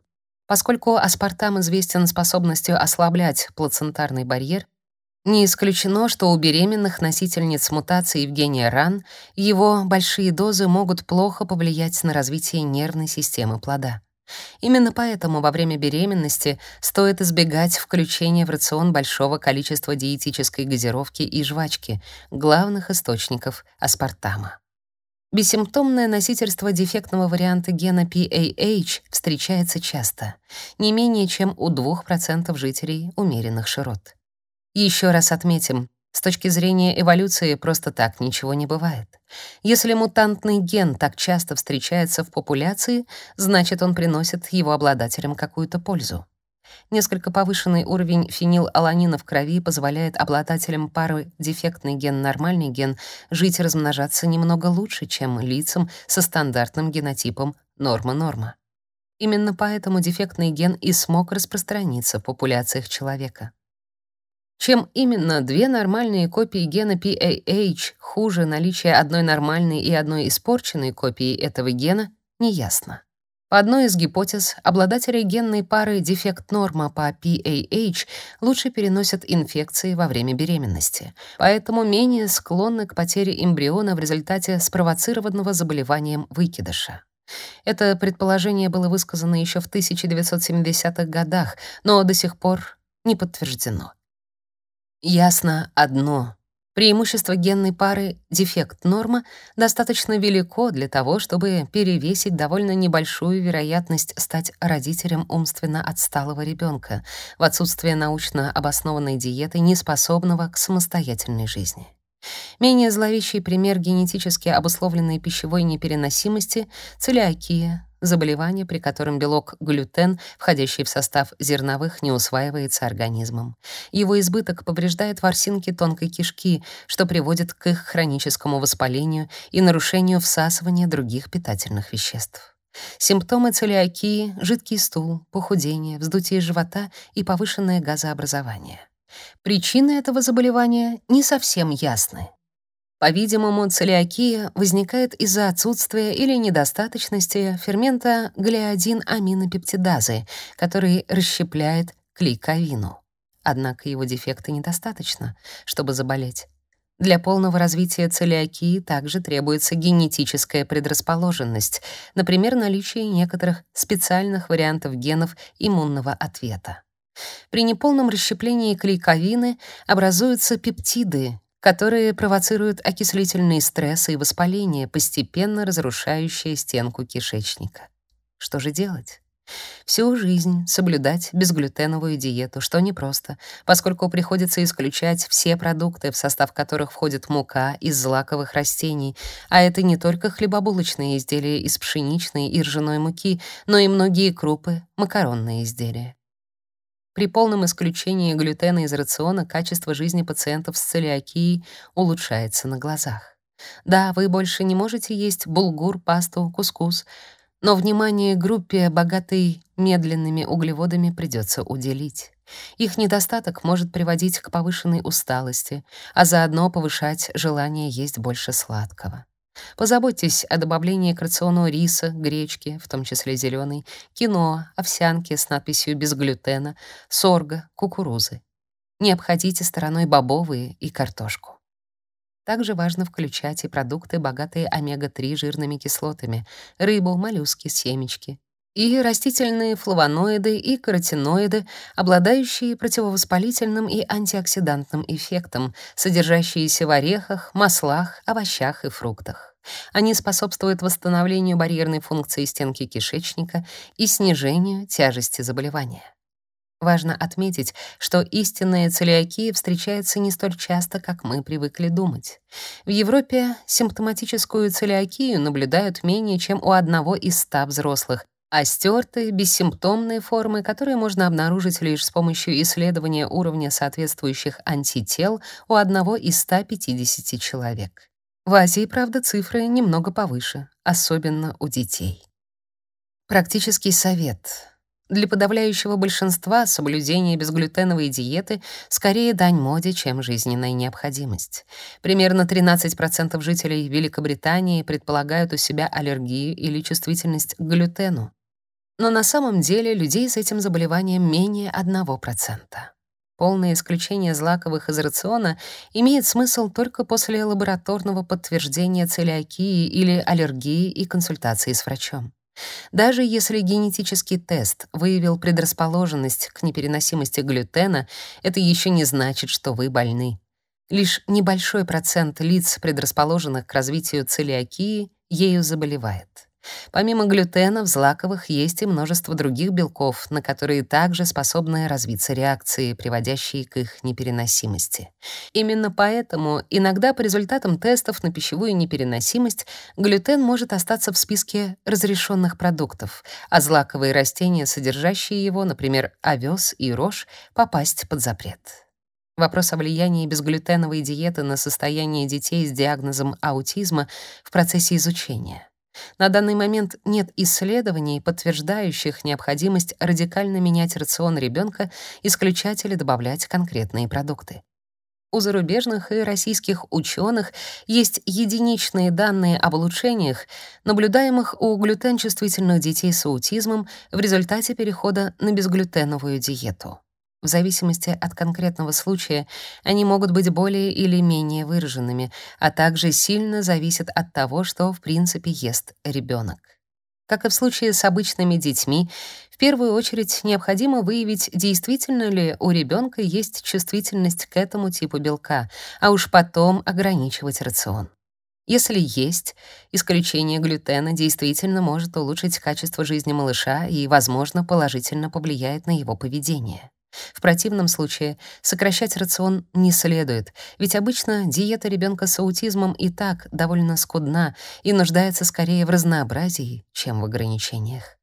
Поскольку аспартам известен способностью ослаблять плацентарный барьер, не исключено, что у беременных носительниц мутации в гене РАН его большие дозы могут плохо повлиять на развитие нервной системы плода. Именно поэтому во время беременности стоит избегать включения в рацион большого количества диетической газировки и жвачки, главных источников аспартама. Бессимптомное носительство дефектного варианта гена PAH встречается часто, не менее чем у 2% жителей умеренных широт. Еще раз отметим, с точки зрения эволюции просто так ничего не бывает. Если мутантный ген так часто встречается в популяции, значит, он приносит его обладателям какую-то пользу. Несколько повышенный уровень фенилаланина в крови позволяет обладателям пары дефектный ген-нормальный ген жить и размножаться немного лучше, чем лицам со стандартным генотипом норма-норма. Именно поэтому дефектный ген и смог распространиться в популяциях человека. Чем именно две нормальные копии гена PAH хуже наличия одной нормальной и одной испорченной копии этого гена, неясно. По одной из гипотез, обладатели генной пары дефект норма по PAH лучше переносят инфекции во время беременности, поэтому менее склонны к потере эмбриона в результате спровоцированного заболеванием выкидыша. Это предположение было высказано еще в 1970-х годах, но до сих пор не подтверждено. Ясно одно. Преимущество генной пары дефект норма достаточно велико для того, чтобы перевесить довольно небольшую вероятность стать родителем умственно отсталого ребенка в отсутствие научно обоснованной диеты, неспособного к самостоятельной жизни. Менее зловещий пример генетически обусловленной пищевой непереносимости — целиакия, заболевание, при котором белок глютен, входящий в состав зерновых, не усваивается организмом. Его избыток повреждает ворсинки тонкой кишки, что приводит к их хроническому воспалению и нарушению всасывания других питательных веществ. Симптомы целиакии — жидкий стул, похудение, вздутие живота и повышенное газообразование. Причины этого заболевания не совсем ясны. По-видимому, целиакия возникает из-за отсутствия или недостаточности фермента глиадин-аминопептидазы, который расщепляет клейковину. Однако его дефекта недостаточно, чтобы заболеть. Для полного развития целиакии также требуется генетическая предрасположенность, например, наличие некоторых специальных вариантов генов иммунного ответа. При неполном расщеплении клейковины образуются пептиды, которые провоцируют окислительные стрессы и воспаление, постепенно разрушающие стенку кишечника. Что же делать? Всю жизнь соблюдать безглютеновую диету, что непросто, поскольку приходится исключать все продукты, в состав которых входит мука из злаковых растений, а это не только хлебобулочные изделия из пшеничной и ржаной муки, но и многие крупы, макаронные изделия. При полном исключении глютена из рациона качество жизни пациентов с целиакией улучшается на глазах. Да, вы больше не можете есть булгур, пасту, кускус, Но внимание группе, богатой медленными углеводами, придется уделить. Их недостаток может приводить к повышенной усталости, а заодно повышать желание есть больше сладкого. Позаботьтесь о добавлении к рациону риса, гречки, в том числе зеленой, киноа, овсянки с надписью «без глютена», сорга, кукурузы. Не обходите стороной бобовые и картошку. Также важно включать и продукты, богатые омега-3 жирными кислотами, рыбу, моллюски, семечки, и растительные флавоноиды и каротиноиды, обладающие противовоспалительным и антиоксидантным эффектом, содержащиеся в орехах, маслах, овощах и фруктах. Они способствуют восстановлению барьерной функции стенки кишечника и снижению тяжести заболевания. Важно отметить, что истинная целиакия встречается не столь часто, как мы привыкли думать. В Европе симптоматическую целиакию наблюдают менее чем у одного из ста взрослых, а стертые, бессимптомные формы, которые можно обнаружить лишь с помощью исследования уровня соответствующих антител у одного из 150 человек. В Азии, правда, цифры немного повыше, особенно у детей. Практический совет. Для подавляющего большинства соблюдение безглютеновой диеты скорее дань моде, чем жизненная необходимость. Примерно 13% жителей Великобритании предполагают у себя аллергию или чувствительность к глютену. Но на самом деле людей с этим заболеванием менее 1%. Полное исключение злаковых из рациона имеет смысл только после лабораторного подтверждения целиакии или аллергии и консультации с врачом. Даже если генетический тест выявил предрасположенность к непереносимости глютена, это еще не значит, что вы больны. Лишь небольшой процент лиц, предрасположенных к развитию целиакии, ею заболевает. Помимо глютена в злаковых есть и множество других белков, на которые также способны развиться реакции, приводящие к их непереносимости. Именно поэтому иногда по результатам тестов на пищевую непереносимость глютен может остаться в списке разрешенных продуктов, а злаковые растения, содержащие его, например, овес и рожь, попасть под запрет. Вопрос о влиянии безглютеновой диеты на состояние детей с диагнозом аутизма в процессе изучения. На данный момент нет исследований, подтверждающих необходимость радикально менять рацион ребенка, исключать или добавлять конкретные продукты. У зарубежных и российских ученых есть единичные данные об улучшениях, наблюдаемых у глютенчувствительных детей с аутизмом в результате перехода на безглютеновую диету. В зависимости от конкретного случая они могут быть более или менее выраженными, а также сильно зависят от того, что в принципе ест ребенок. Как и в случае с обычными детьми, в первую очередь необходимо выявить, действительно ли у ребенка есть чувствительность к этому типу белка, а уж потом ограничивать рацион. Если есть, исключение глютена действительно может улучшить качество жизни малыша и, возможно, положительно повлияет на его поведение. В противном случае сокращать рацион не следует, ведь обычно диета ребенка с аутизмом и так довольно скудна и нуждается скорее в разнообразии, чем в ограничениях.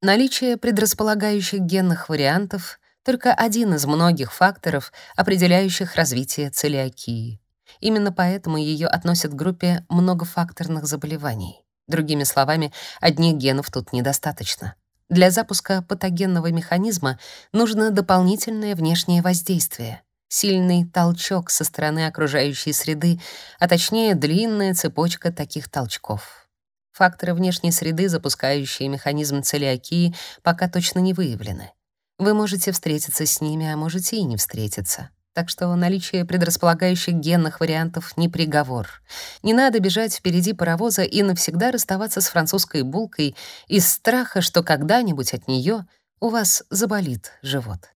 Наличие предрасполагающих генных вариантов — только один из многих факторов, определяющих развитие целиакии. Именно поэтому ее относят к группе многофакторных заболеваний. Другими словами, одних генов тут недостаточно. Для запуска патогенного механизма нужно дополнительное внешнее воздействие, сильный толчок со стороны окружающей среды, а точнее длинная цепочка таких толчков. Факторы внешней среды, запускающие механизм целиакии, пока точно не выявлены. Вы можете встретиться с ними, а можете и не встретиться. Так что наличие предрасполагающих генных вариантов не приговор. Не надо бежать впереди паровоза и навсегда расставаться с французской булкой из страха, что когда-нибудь от нее у вас заболит живот.